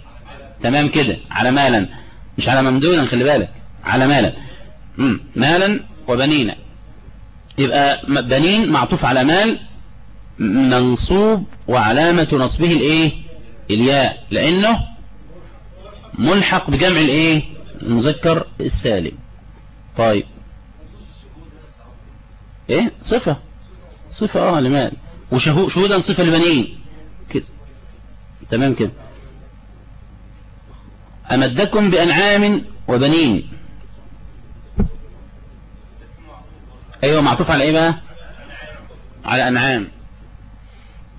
تمام كده. على مالا. مش على ممدودا خلي بالك. على مالا. مالا وبنين يبقى بنين معطوف على مال منصوب وعلامة نصبه الإيه؟ الياء. لأنه ملحق بجمع الإيه؟ المذكر السالم. طيب. إيه؟ صفة. صفة آه لمال. وشهودا صفة لبنين. كده. تمام كده. أمدكم بأنعام وبنين. أيوة معطوف على إيه بقى؟ على أنعام.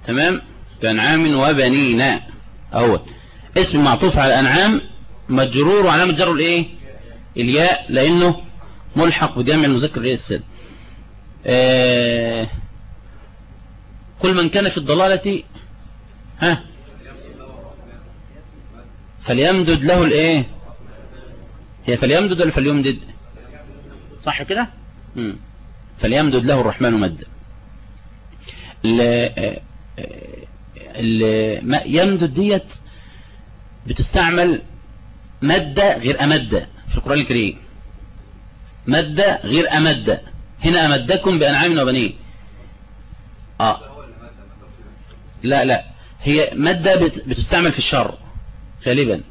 تمام؟ بأنعام وبنين. أهو. اسم معطوف على أنعام مجرور وعلامة جره الإيه؟ الياء لأنه ملحق بجمع المذكر الإيه السد. آه كل من كان في الضلالة ها؟ فليمدد له الإيه؟ هي فليمدد ولا فليمدد؟ صح كده؟ مم. فليمدد له الرحمن مدا. يمدد ديت بتستعمل مادة غير أمدة في القرآن الكريم. مادة غير أمدة. هنا أمدكم بأنعام وبنين. آه. لا لا. هي مادة بتستعمل في الشر غالبا.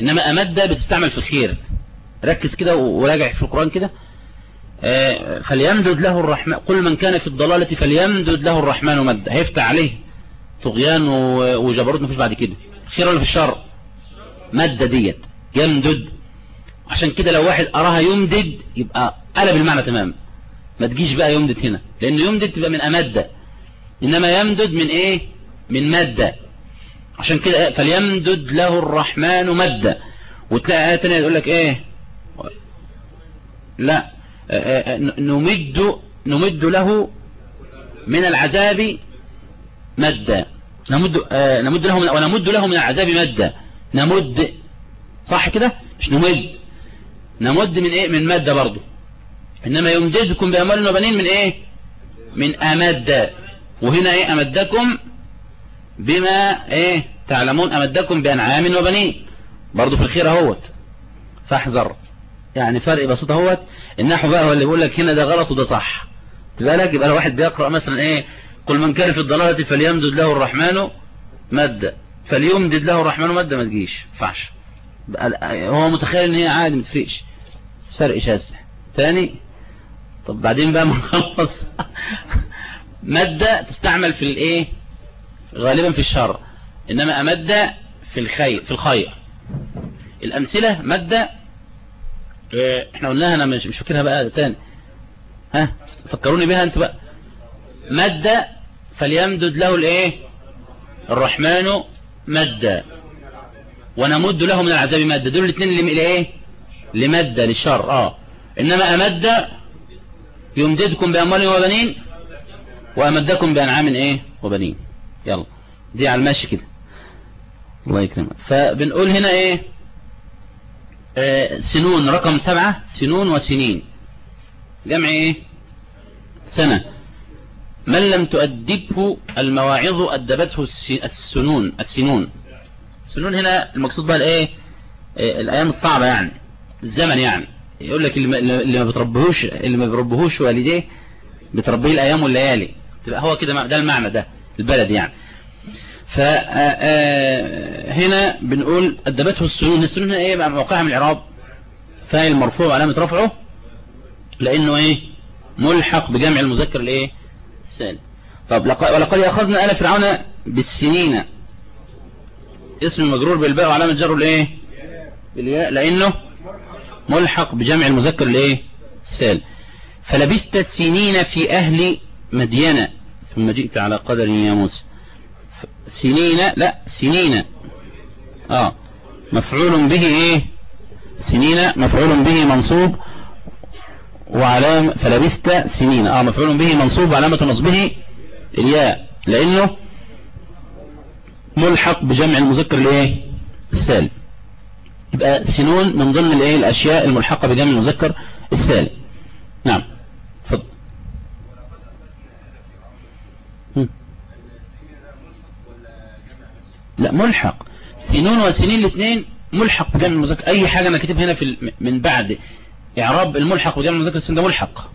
إنما أمدة بتستعمل في الخير. ركز كده وراجع في القرآن كده. آه، فليمدد له الرحمن قل من كان في الضلالة فليمدد له الرحمن مد هيفتح عليه طغيان وجبروت مفيش بعد كده. خير ولا في الشر؟ مادة ديت. يمدد. عشان كده لو واحد أراها يمدد يبقى قلب المعنى تمام. ما تجيش بقى يمدد هنا. لأنه يمدد تبقى من أمدة إنما يمدد من إيه؟ من مادة عشان كده فليمدد له الرحمن مادة وتلاقي آية تانية يقول لك إيه؟ لا. نمد نمد له من العذاب مدا نمد نمد له ونمد له من العذاب مدا نمد. صح كده؟ مش نمد. نمد من إيه؟ من مادة برضه إنما يمددكم بأموال وبنين من إيه؟ من أمد. وهنا إيه؟ أمدكم بما إيه؟ تعلمون. أمدكم بأنعام وبنين. برضه في الخير أهوت. فاحذر. يعني فرق بسيط اهوت النحو بقى هو اللي بيقول لك هنا ده غلط وده صح. بالك؟ يبقى لو واحد بيقرأ مثلا إيه قل من كان في الضلالة فليمدد له الرحمن مد. فليمدد له الرحمن مد ما تجيش. فعش هو متخيل إن هي عادي ما تفرقش. فرق شاسع. تاني؟ طب بعدين بقى ما نخلص. <laughs> مادة تستعمل في الإيه؟ غالبا في الشر. إنما أمد في الخير في الخير. الأمثلة مادة إحنا قلناها أنا مش فاكرها بقى تاني. ها؟ فكروني بها أنت بقى. مد فليمدد له الإيه؟ الرحمن مد. ونمد له من العذاب مد. دول الاثنين اللي إيه؟ لمد للشر آه. إنما أمد يمددكم بأموال وبنين وأمدكم بأنعام إيه؟ وبنين. يلا. دي على الماشي كده. الله يكرمك. فبنقول هنا إيه؟ سنون رقم سبعة سنون وسنين. جمع إيه؟ سنة. من لم تؤدبه المواعظ أدبته السنون السنون. السنون هنا المقصود بها الإيه؟ آه، الأيام الصعبة يعني. الزمن يعني. يقول لك اللي ما بتربهوش اللي ما بيربهوش والديه بتربيه الأيام والليالي. تبقى هو كده ده المعنى ده البلد يعني. فهنا آه، بنقول أدبته السنون. السنون هنا إيه؟ بقى موقعها من العراب فاعل مرفوع علامة رفعه. لأنه إيه؟ ملحق بجمع المذكر الايه السالم طب ولقد أخذنا آل فرعون بالسنين. اسم مجرور بالباء وعلامة جره الايه بالياء. لأنه ملحق بجمع المذكر الايه السالم فلبست سنين في أهل مدينة. ثم جئت على قدر يا موسى. سنين لا سنين. آه. مفعول به إيه؟ سنين مفعول به منصوب وعلام فلبست سنين. آه مفعول به منصوب وعلامة نصبه الياء. لأنه ملحق بجمع المذكر الايه السالم يبقى سنون من ضمن الإيه؟ الأشياء الملحقة بجمع المذكر السالم نعم. لا ملحق. سنون وسنين الاثنين ملحق بجمع المذكر أي حاجة أنا كاتبها هنا في من بعد إعراب الملحق بجمع المذكر السن ده ملحق.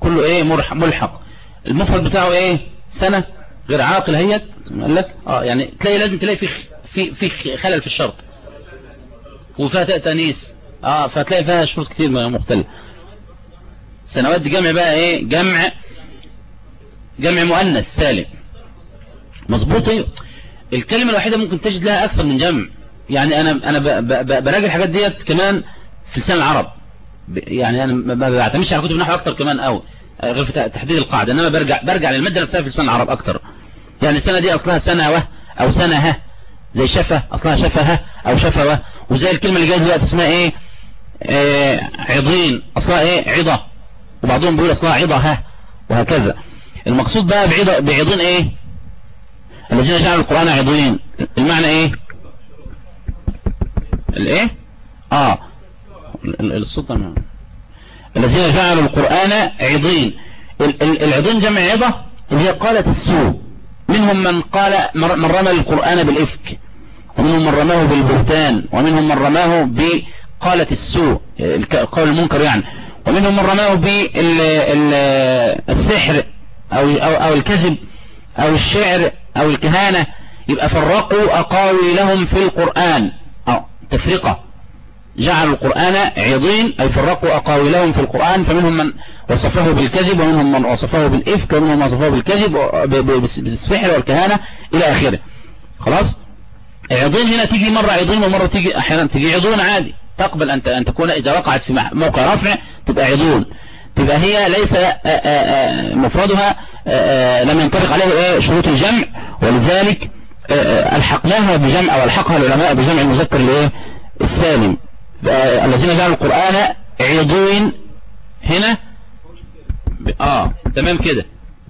كله إيه؟ ملحق. المفرد بتاعه إيه؟ سنة غير عاقل هيت. قال لك؟ آه يعني تلاقي لازم تلاقي في في في خلل في الشرط. وفيها تاء تأنيث. آه فتلاقي فيها شروط كتير مختلفة. سنوات دي جمع بقى إيه؟ جمع جمع مؤنث سالم. مظبوط؟ إيه؟ الكلمة الوحيدة ممكن تجد لها أكثر من جمع. يعني أنا أنا براجع الحاجات ديت كمان في لسان العرب. يعني أنا ما بعتمدش على كتب النحو أكتر كمان أو غير في تحديد القاعدة. إنما برجع برجع للماده نفسها في لسان العرب أكتر يعني السنة دي أصلها سنة و أو سنة ه. زي شفة أصلها شفة أو شفوه وزي الكلمة اللي جاية دلوقتي اسمها إيه؟ آه عضين. أصلها إيه؟ عضة. وبعضهم بيقول أصلها عضة ها وهكذا. المقصود بقى بعضين إيه؟ الذين جعلوا القرآن عضين المعنى إيه؟ الإيه؟ آه. الصوت الذين جعلوا القرآن عضين العضين جمع عضة اللي هي قالت السوء. منهم من قال من رمى القرآن بالإفك ومنهم من رماه بالبهتان ومنهم من رماه بقالة السوء القول المنكر يعني. ومنهم من رماه بالسحر أو, أو, أو الكذب. أو الشعر أو الكهانة يبقى فرقوا أقاويلهم في القرآن. أو تفرقة. جعلوا القرآن عضين أي فرقوا أقاويلهم في القرآن فمنهم من وصفه بالكذب ومنهم من وصفه بالإفك ومنهم من وصفه بالكذب بالسحر والكهانة إلى آخره. خلاص؟ عضين هنا تيجي مرة عضين ومرة تيجي أحيانا تيجي عضون عادي. تقبل أن أن تكون إذا وقعت في موقع رفع تبقى عضون. تبقى هي ليس مفردها لم ينطبق عليه شروط الجمع ولذلك ألحقناها بجمع أو ألحقها العلماء بجمع المذكر الايه السالم. الذين جعلوا القرآن عضوين. هنا؟ آه تمام كده.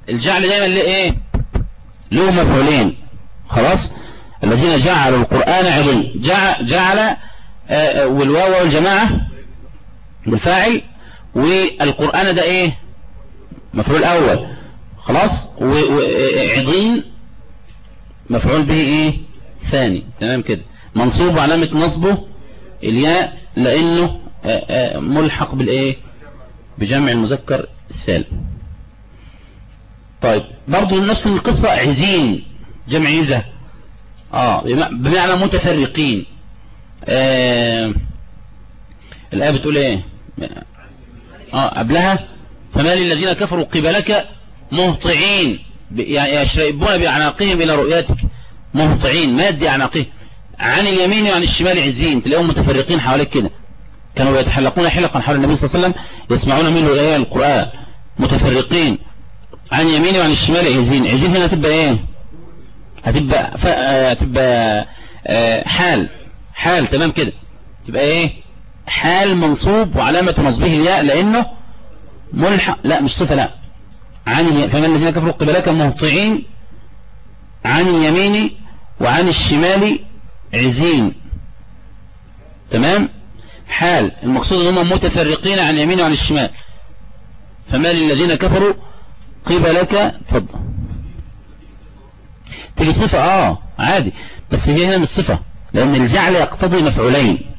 الجعل دايما إيه له مفعولين خلاص؟ الذين جعلوا القرآن عضوين. جعل, جعل آه والواو والجماعة بالفاعل والقرآن ده إيه؟ مفعول أول. خلاص؟ وعضين مفعول به إيه؟ ثاني. تمام كده. منصوب علامة نصبه الياء لأنه ملحق بالإيه؟ بجمع المذكر السالم. طيب برضو نفس القصة عزين جمع عزة آه بمعنى متفرقين. آه الآية بتقول إيه؟ آه قبلها فما للذين كفروا قبلك مهطعين يعني يشربون بأعناقهم إلى رؤيتك مهطعين مادي أعناقهم. عن اليمين وعن الشمال عزين تلاقيهم متفرقين حواليك كده. كانوا يتحلقون حلقا حول النبي صلى الله عليه وسلم يسمعون منه الآية القرآن متفرقين. عن يمين وعن الشمال عزين. عزين هنا تبقى إيه؟ هتبقى ف... هتبقى حال حال تمام كده. تبقى إيه؟ حال منصوب وعلامة نصبه الياء لأنه ملحق لا مش صفة لا. عن فمن الذين كفروا قبلك مهطعين. عن اليمين وعن الشمال عزين. تمام؟ حال. المقصود هم متفرقين عن اليمين وعن الشمال. فما للذين كفروا قبلك؟ تفضل. تيجي صفة؟ آه عادي. بس هي هنا مش صفة لأن الجعل يقتضي مفعولين.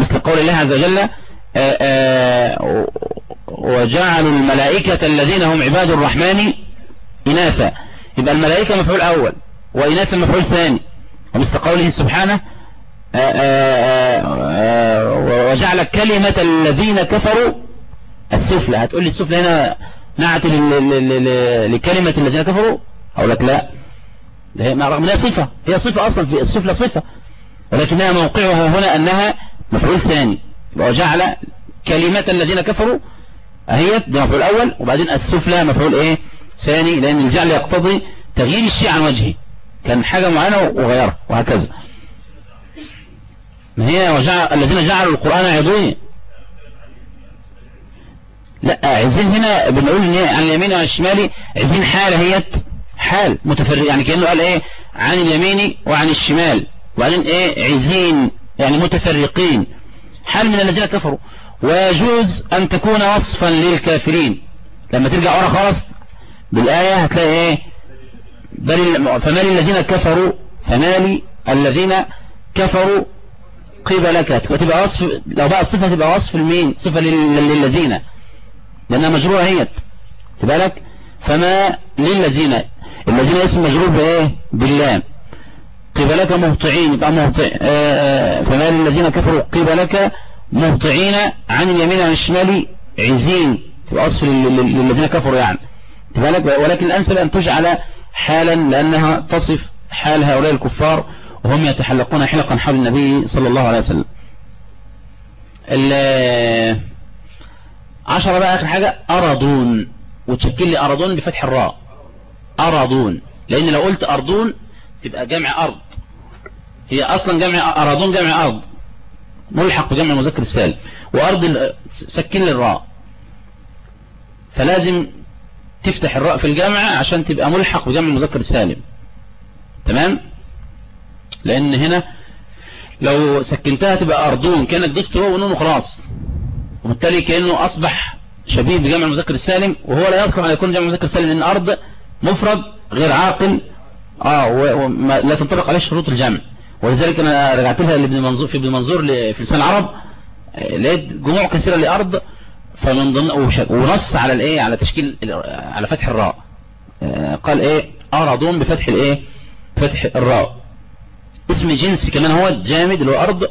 مثل قول الله عز وجل آآ آآ وجعلوا الملائكة الذين هم عباد الرحمن إناثا. يبقى الملائكة مفعول أول وإناثا مفعول ثاني. ومثل قوله سبحانه وجعل كلمة الذين كفروا السفلى. هتقول لي السفلى هنا نعت لكلمة الذين كفروا؟ أقول لك لا. رغم إنها صفة. هي صفة أصلا في السفلى صفة. ولكنها موقعها هنا أنها مفعول ثاني. وجعل كلمة الذين كفروا أهيت ده مفعول أول وبعدين السفلى مفعول إيه؟ ثاني لأن الجعل يقتضي تغيير الشيء عن وجهه. كان حاجة معينة وغيرها وهكذا. ما هي وجعل الذين جعلوا القرآن عضوية لا عايزين هنا بنقول إن عن اليمين وعن الشمال عايزين حالة هي حال متفرق يعني كأنه قال إيه؟ عن اليمين وعن الشمال. وبعدين إيه؟ عايزين يعني متفرقين. حال من الذين كفروا. ويجوز أن تكون وصفا للكافرين. لما ترجع ورا خالص بالآية هتلاقي إيه؟ بل فما للذين كفروا فما الذين كفروا قبلك. وتبقى وصف لو بقى الصفة تبقى وصف المين صفة للذين. لأنها مجروعة هي. بالك فما للذين. الذين اسم مجرور بإيه؟ باللام. قبلك مهطعين. يبقى مهطع فما للذين كفروا قبلك مهطعين عن اليمين عن الشمال عزين. تبقى وصف للذين كفروا يعني. ولكن الأنسب أن تجعل حالا لأنها تصف حال هؤلاء الكفار وهم يتحلقون حلقا حول النبي صلى الله عليه وسلم. عشرة بقى آخر حاجة أرضون وتشكل لي أرضون بفتح الراء. أرضون لأن لو قلت أرضون تبقى جمع أرض. هي أصلا جمع أرضون جمع أرض. ملحق بجمع المذكر السالم وأرض سكن لي الراء فلازم تفتح الراء في الجمع عشان تبقى ملحق بجمع المذكر السالم تمام؟ لأن هنا لو سكنتها تبقى أرضون كانت ضفت هو ونون وخلاص. وبالتالي كأنه أصبح شبيه بجمع المذكر السالم وهو لا يذكر أن يكون جمع المذكر السالم لأن أرض مفرد غير عاقل آه ولا تنطبق عليه شروط الجمع ولذلك أنا رجعت لها لابن منظور في ابن منظور في لسان العرب. لقيت جموع كثيرة لأرض فمن ضمن ونص على الإيه؟ على تشكيل على فتح الراء. آه، قال إيه؟ ارضون بفتح الإيه؟ فتح الراء. اسم جنس كمان هو جامد اللي هو أرض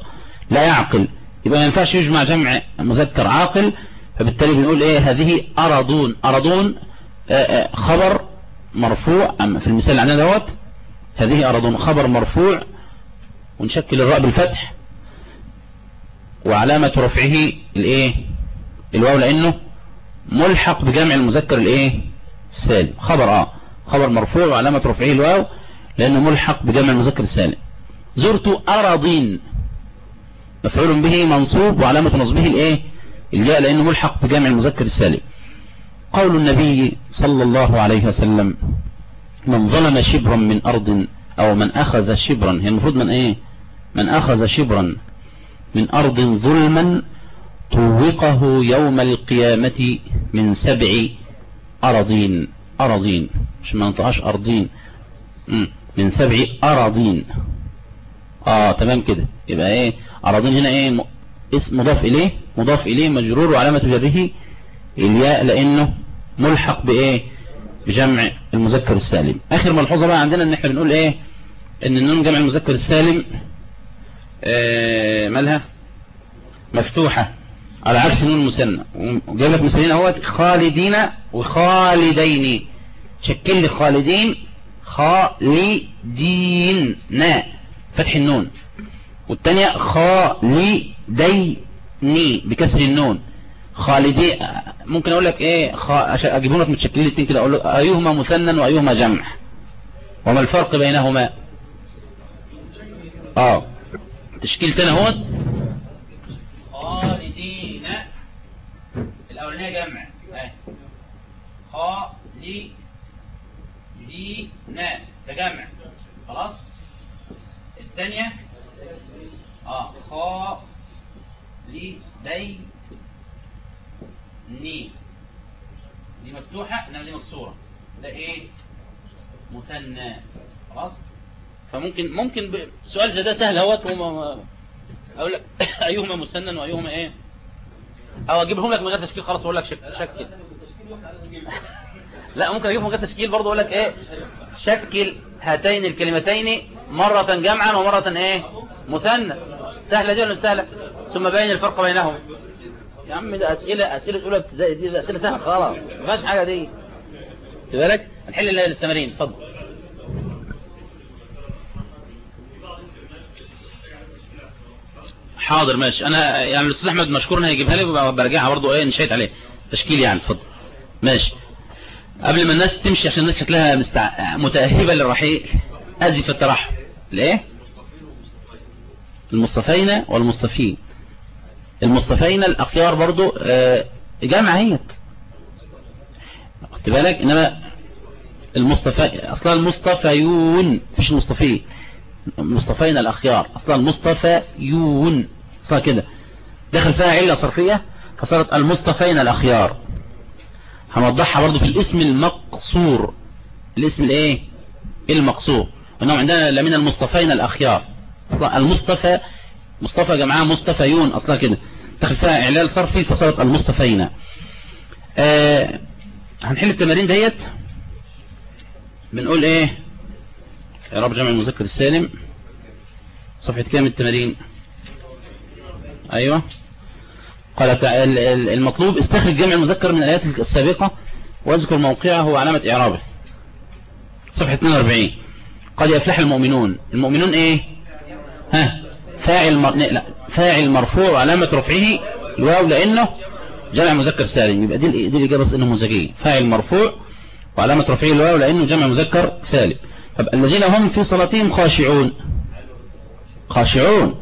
لا يعقل. يبقى ما ينفعش يجمع جمع مذكر عاقل فبالتالي بنقول إيه؟ هذه أرضون. أرضون آه، آه، خبر مرفوع في المثال اللي عندنا دوت هذه ارضون خبر مرفوع ونشكل الراء بالفتح وعلامة رفعه الإيه؟ الواو لأنه ملحق بجمع المذكر الإيه؟ السالم. خبر آه. خبر مرفوع وعلامة رفعه الواو لأنه ملحق بجمع المذكر السالم. زرت اراضين مفعول به منصوب وعلامة نصبه الإيه؟ الجاء لأنه ملحق بجمع المذكر السالم. قول النبي صلى الله عليه وسلم من ظلم شبرا من أرض أو من أخذ شبرا هي المفروض من إيه؟ من أخذ شبرا من أرض ظلما طوقه يوم القيامة من سبع أراضين أراضين مش ما نطقاش أرضين من سبع أراضين. آه تمام كده. يبقى إيه؟ أراضين هنا إيه؟ اسم مضاف إليه مضاف إليه مجرور وعلامة جره الياء لأنه ملحق بإيه؟ بجمع المذكر السالم. آخر ملحوظة بقى عندنا إن إحنا بنقول إيه؟ إن النون جمع المذكر السالم آه، مالها؟ مفتوحة على عكس نون المثنى. وجايب لك مثالين أهوت خالدين وخالدين. شكل لي خالدين خالدين. فتح النون. والثانيه خالدين بكسر النون. خالدين ممكن أقول لك إيه أجيبهم لك متشكلين الاثنين كده أقول لك أيهما مثنى وأيهما جمع. وما الفرق بينهما؟ آه. تشكيل تاني أهوت. خالدين. الأولانية جمع. خالدين. ده جمع. خلاص؟ الثانية؟ آه. خالدين. ني. دي مفتوحة انما دي مكسورة. ده إيه؟ مثنى. خلاص؟ فممكن ممكن سؤال زي ده سهل أهوت أقول لك <coughs> أيهما مسنن وأيهما إيه؟ أو أجيبهم لك من غير تشكيل خلاص أقول لك شكل. <laughs> لا ممكن أجيبهم من غير تشكيل برضه أقول لك إيه؟ شكل هاتين الكلمتين مرة جمعا ومرة إيه؟ مثنى. سهلة دي ولا سهلة؟ ثم بين الفرق بينهم. يا عم ده أسئلة أسئلة اولى ابتدائي دي أسئلة سهلة خلاص. ما فيهاش حاجة دي. كذلك نحل التمارين اتفضل حاضر ماشي. أنا يعني الأستاذ أحمد مشكور هيجيبها لي برجعها برضه إيه نشيت عليه. تشكيل يعني اتفضل ماشي. قبل ما الناس تمشي عشان الناس شكلها مستع... متأهبة للرحيل أزف الترحل. ليه؟ المصطفين والمصطفين. المصطفين الأخيار برضو آه، جمع هيت خدت بالك؟ إنما المصطفى أصلا المصطفيون مش المصطفين المصطفين الأخيار أصلا المصطفيون صار كده. دخل فيها علة صرفية فصارت المصطفين الأخيار. هنوضحها برضو في الاسم المقصور. الاسم الإيه؟ المقصور. إنهم عندنا لمن المصطفين الأخيار. أصلا المصطفى مصطفى جمعها مصطفيون أصلا كده. دخل فيها إعلال صرفي فصارت المصطفين آه هنحل التمارين ديت. بنقول إيه؟ رب جمع المذكر السالم. صفحة كام التمارين؟ أيوه. قال المطلوب استخرج جمع المذكر من الآيات السابقة واذكر موقعه وعلامة إعرابه. صفحة 42 قد يفلح المؤمنون. المؤمنون إيه؟ ها؟ فاعل مر... لا فاعل مرفوع وعلامة رفعه الواو لأنه جمع مذكر سالم. يبقى دي دي الإجابة النموذجيه فاعل مرفوع وعلامة رفعه الواو لأنه جمع مذكر سالم. طب الذين هم في صلاتهم خاشعون. خاشعون.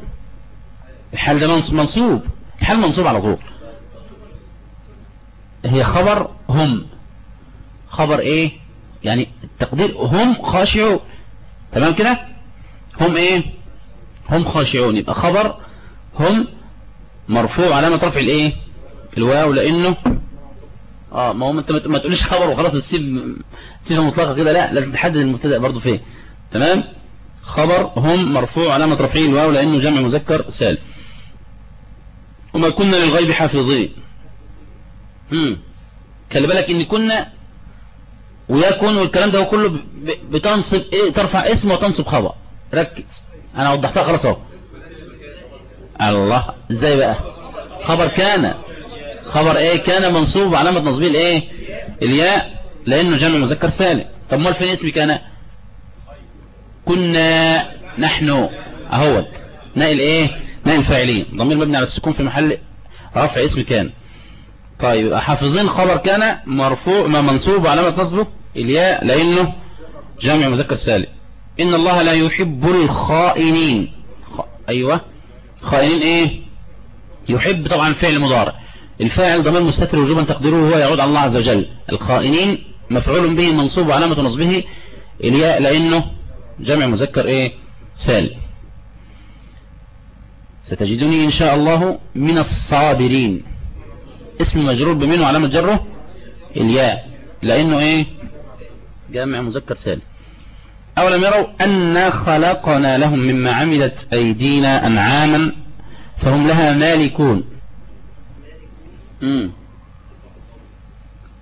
الحال ده منصوب. الحال منصوب على طول. هي خبر هم. خبر إيه؟ يعني التقدير هم خاشعون. تمام كده؟ هم إيه؟ هم خاشعون. يبقى خبر هم مرفوع علامة رفع الإيه؟ الواو لأنه آه ما هو أنت ما تقوليش خبر وخلاص تسيب صفه مطلقة كده لا لازم تحدد المبتدأ برضه فين. تمام؟ خبر هم مرفوع علامة رفعه الواو لأنه جمع مذكر سالم. وما كنا للغيب حافظين. امم خلي بالك إن كنا ويكون والكلام ده كله بتنصب إيه ترفع اسم وتنصب خبر. ركز. أنا وضحتها خلاص أهو. الله إزاي بقى؟ خبر كان. خبر إيه؟ كان منصوب علامة نصبه الايه الياء لأنه جمع مذكر سالم. طب مال فين اسم كان؟ كنا نحن أهوت. نائل إيه؟ نائل فاعلين. ضمير مبني على السكون في محل رفع اسم كان. طيب حافظين خبر كان مرفوع ما منصوب علامة نصبه الياء لأنه جمع مذكر سالم. إن الله لا يحب الخائنين. خ... أيوه. خائنين إيه؟ يحب طبعا فعل مضارع. الفاعل ضمير مستتر وجوبا تقديره هو يعود على الله عز وجل. الخائنين مفعول به منصوب وعلامة نصبه الياء لأنه جمع مذكر إيه؟ سالم ستجدني إن شاء الله من الصابرين. اسم مجرور بمن وعلامة جره الياء. لأنه إيه؟ جامع مذكر سالم أولم يروا أنا خلقنا لهم مما عملت أيدينا أنعاما فهم لها مالكون.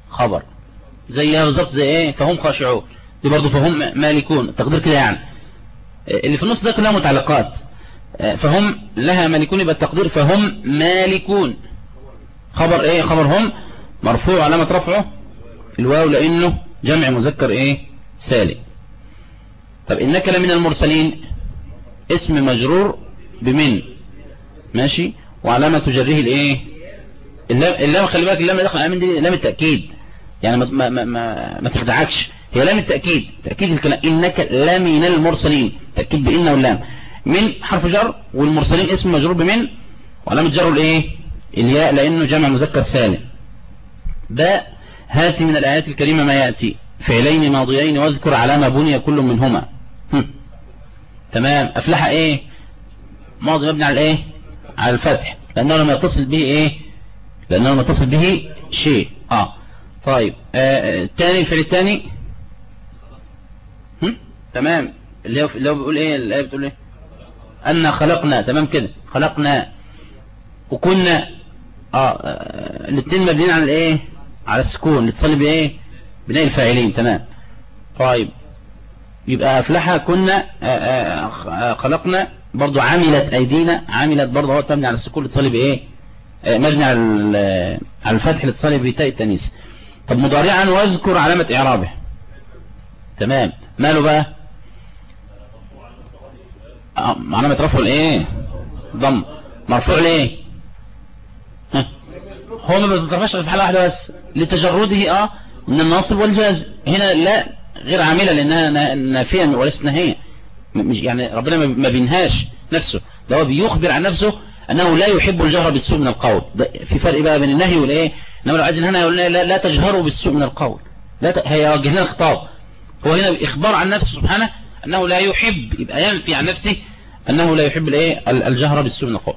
خبر. زيها بالظبط زي إيه؟ فهم خاشعون. دي برضه فهم مالكون. تقدير كده يعني. اللي في النص ده كلها متعلقات. فهم لها مالكون يبقى التقدير فهم مالكون. خبر إيه؟ خبر هم مرفوع علامة رفعه. الواو لأنه جمع مذكر إيه؟ سالم طب إنك لمن المرسلين اسم مجرور بمن؟ ماشي؟ وعلامة جره الإيه؟ اللام خلي بالك اللام داخل على دي لام التأكيد. يعني ما ما ما, ما تخدعكش. هي لام التأكيد. تأكيد الكلام إنك لمن المرسلين. تأكيد بإن واللام. من حرف جر والمرسلين اسم مجرور بمن؟ وعلامة جره الإيه؟ الياء لأنه جمع مذكر سالم. باء هات من الآيات الكريمة ما يأتي. فعلين ماضيين واذكر على ما بني كل منهما. تمام. أفلح إيه؟ ماضي مبني على إيه؟ على الفتح. لأنه لما يتصل به إيه؟ لأنه لما يتصل به شيء. آه. طيب. آه الثاني الفعل الثاني تمام. اللي هو اللي هو بيقول إيه؟ الايه بتقول إيه؟ أن خلقنا. تمام كده. خلقنا. وكنا. آه الاثنين مبنيين على الايه على السكون. اللي تصلي بإيه؟ بناء الفاعلين. تمام. طيب. يبقى افلح كنا آآ آآ خلقنا برضو عملت أيدينا عملت برضو هو تبني على السكون اللي تصلي بايه مبني على الفتح اللي تصلي بتاء التانيث. طب مضارعا واذكر علامة إعرابه. تمام. ماله بقى؟ علامة رفعه الإيه؟ ضم. مرفوع ليه؟ ها؟ هو ما بترفعش في حالة واحدة بس. لتجرده آه من الناصب والجاز هنا لا غير عاملة لأنها نافية وليست نهية مش يعني ربنا ما بينهاش نفسه. ده هو بيخبر عن نفسه أنه لا يحب الجهر بالسوء من القول. في فرق بقى بين النهي والإيه؟ إنما لو عايز هنا يقول لا, لا تجهروا بالسوء من القول. لا ت... هيوجه لنا الخطاب. هو هنا إخبار عن نفسه سبحانه أنه لا يحب يبقى ينفي عن نفسه أنه لا يحب الإيه؟ الجهر بالسوء من القول.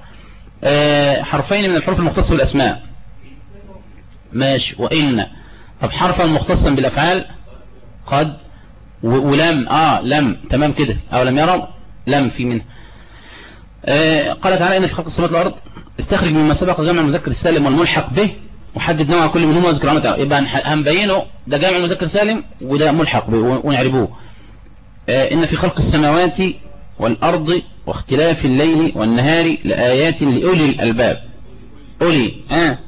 آه حرفين من الحروف المختصة بالأسماء. ماشي. وإن. طب حرفا مختصا بالأفعال. قد ولم آه لم تمام كده أو لم يروا لم في منه. آه قال تعالى إن في خلق السماوات والأرض استخرج مما سبق جمع المذكر السالم والملحق به وحدد نوع كل منهما واذكر عمته يبقى هنبينه ده جمع المذكر سالم وده ملحق به ونعربوه. آه إن في خلق السماوات والأرض واختلاف الليل والنهار لآيات لأولي الألباب. أولي آه.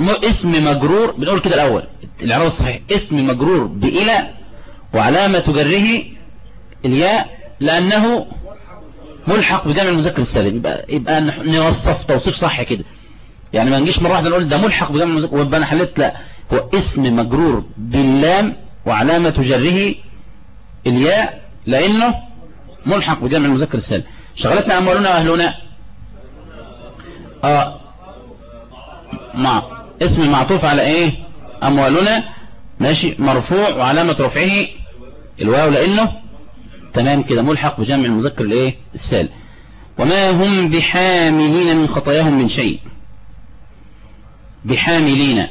اسم مجرور بنقول كده الأول. الإعراب الصحيح اسم مجرور بإلى وعلامة جره الياء لأنه ملحق بجمع المذكر السالم. يبقى, يبقى نوصف توصيف صح كده. يعني ما نجيش مرة واحدة نقول ده ملحق بجمع المذكر ويبقى أنا حلت. لا هو اسم مجرور باللام وعلامة جره الياء لأنه ملحق بجمع المذكر السالم. شغلتنا أموالنا وأهلنا آه مع اسم معطوف على إيه؟ أموالنا ماشي مرفوع وعلامة رفعه الواو لأنه تمام كده ملحق بجمع المذكر الإيه؟ السالم وما هم بحاملين من خطاياهم من شيء. بحاملين.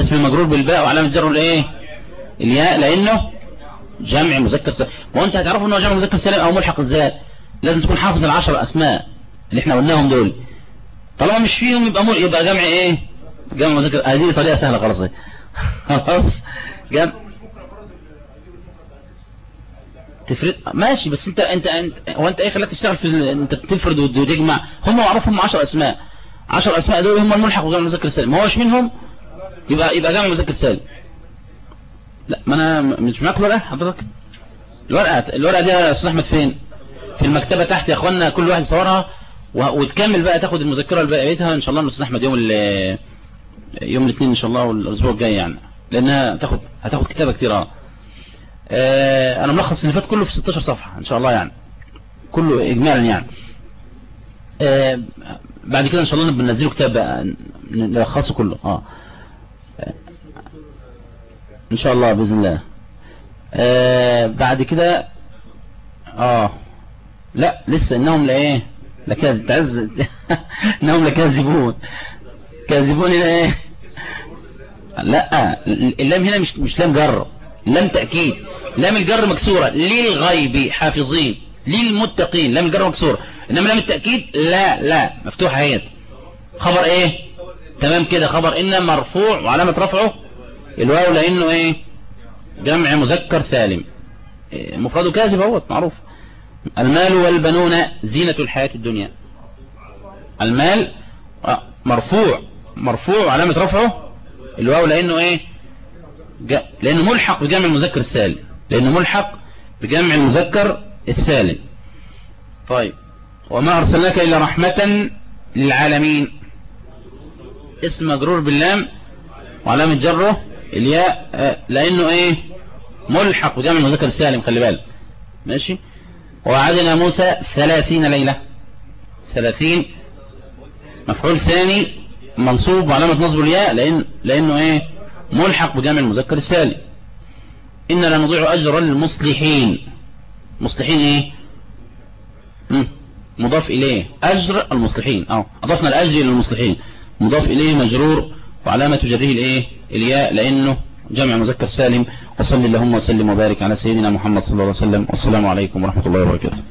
اسم مجرور بالباء وعلامة جره الإيه؟ الياء لأنه جمع مذكر سالم وأنت هتعرفوا إنه جمع مذكر سالم أو ملحق إزاي لازم تكون حافظ العشر أسماء اللي إحنا قلناهم دول. طالما مش فيهم يبقى مل... يبقى جمع إيه؟ جمع مذكر هذه طريقه سهلة خلاص. خلاص. جمع تفرد. ماشي بس انت انت انت هو انت إيه خلاك تشتغل في. انت تفرد وتجمع. هم معروفهم 10 أسماء. 10 أسماء دول هم الملحق وجمع مذكر سالم. ما هوش منهم؟ يبقى يبقى جمع مذكر سالم. لا ما أنا مش معاك ورقه حضرتك. الورقة الورقة دي يا أستاذ أحمد فين؟ في المكتبة تحت يا إخوانا كل واحد يصورها وتكمل بقى تاخد المذكرة اللي بقيتها إن شاء الله الاستاذ أحمد يوم يوم الاثنين إن شاء الله والأسبوع الجاي يعني. لأنها هتاخد هتاخد كتابة كتير آه. أنا ملخص اللي فات كله في 16 صفحة إن شاء الله يعني. كله اجمالا يعني. آه بعد كده إن شاء الله بننزله كتاب بقى نلخصه كله آه إن شاء الله بإذن الله. آه بعد كده آه. لا لسه إنهم لإيه؟ لكاذب تعز <laughs> إنهم لكاذبون. كاذبون إيه؟ لا اللام هنا مش مش لام جر لام تأكيد. لام الجر مكسورة. للغيب حافظين. للمتقين. لام الجر مكسورة. إنما لام التأكيد لا لا. مفتوحه أهي. خبر إيه؟ تمام كده. خبر إن مرفوع وعلامة رفعه الواو لأنه إيه؟ جمع مذكر سالم. مفرده كاذب أهوت معروف. المال والبنون زينة الحياة الدنيا. المال مرفوع. مرفوع وعلامة رفعه الواو لأنه إيه؟ لأنه ملحق بجمع المذكر السالم. لأنه ملحق بجمع المذكر السالم. طيب. وما أرسلناك إلا رحمة للعالمين. اسم مجرور باللام وعلامة جره الياء لأنه إيه؟ ملحق بجمع المذكر السالم خلي بالك. ماشي؟ وعدنا موسى ثلاثين ليلة. ثلاثين مفعول ثاني منصوب وعلامة نصب الياء لأن لأنه إيه؟ ملحق بجمع المذكر السالم إن لا نضيع أجر المصلحين. مصلحين مم. مضاف إليه. أجر المصلحين. أو أضفنا الأجر إلى المصلحين. مضاف إليه مجرور وعلامة جره الإيه؟ الياء لأنه جمع مذكر سالم. وصل اللهم وسلم وبارك على سيدنا محمد صلى الله عليه وسلم. والسلام عليكم ورحمة الله وبركاته.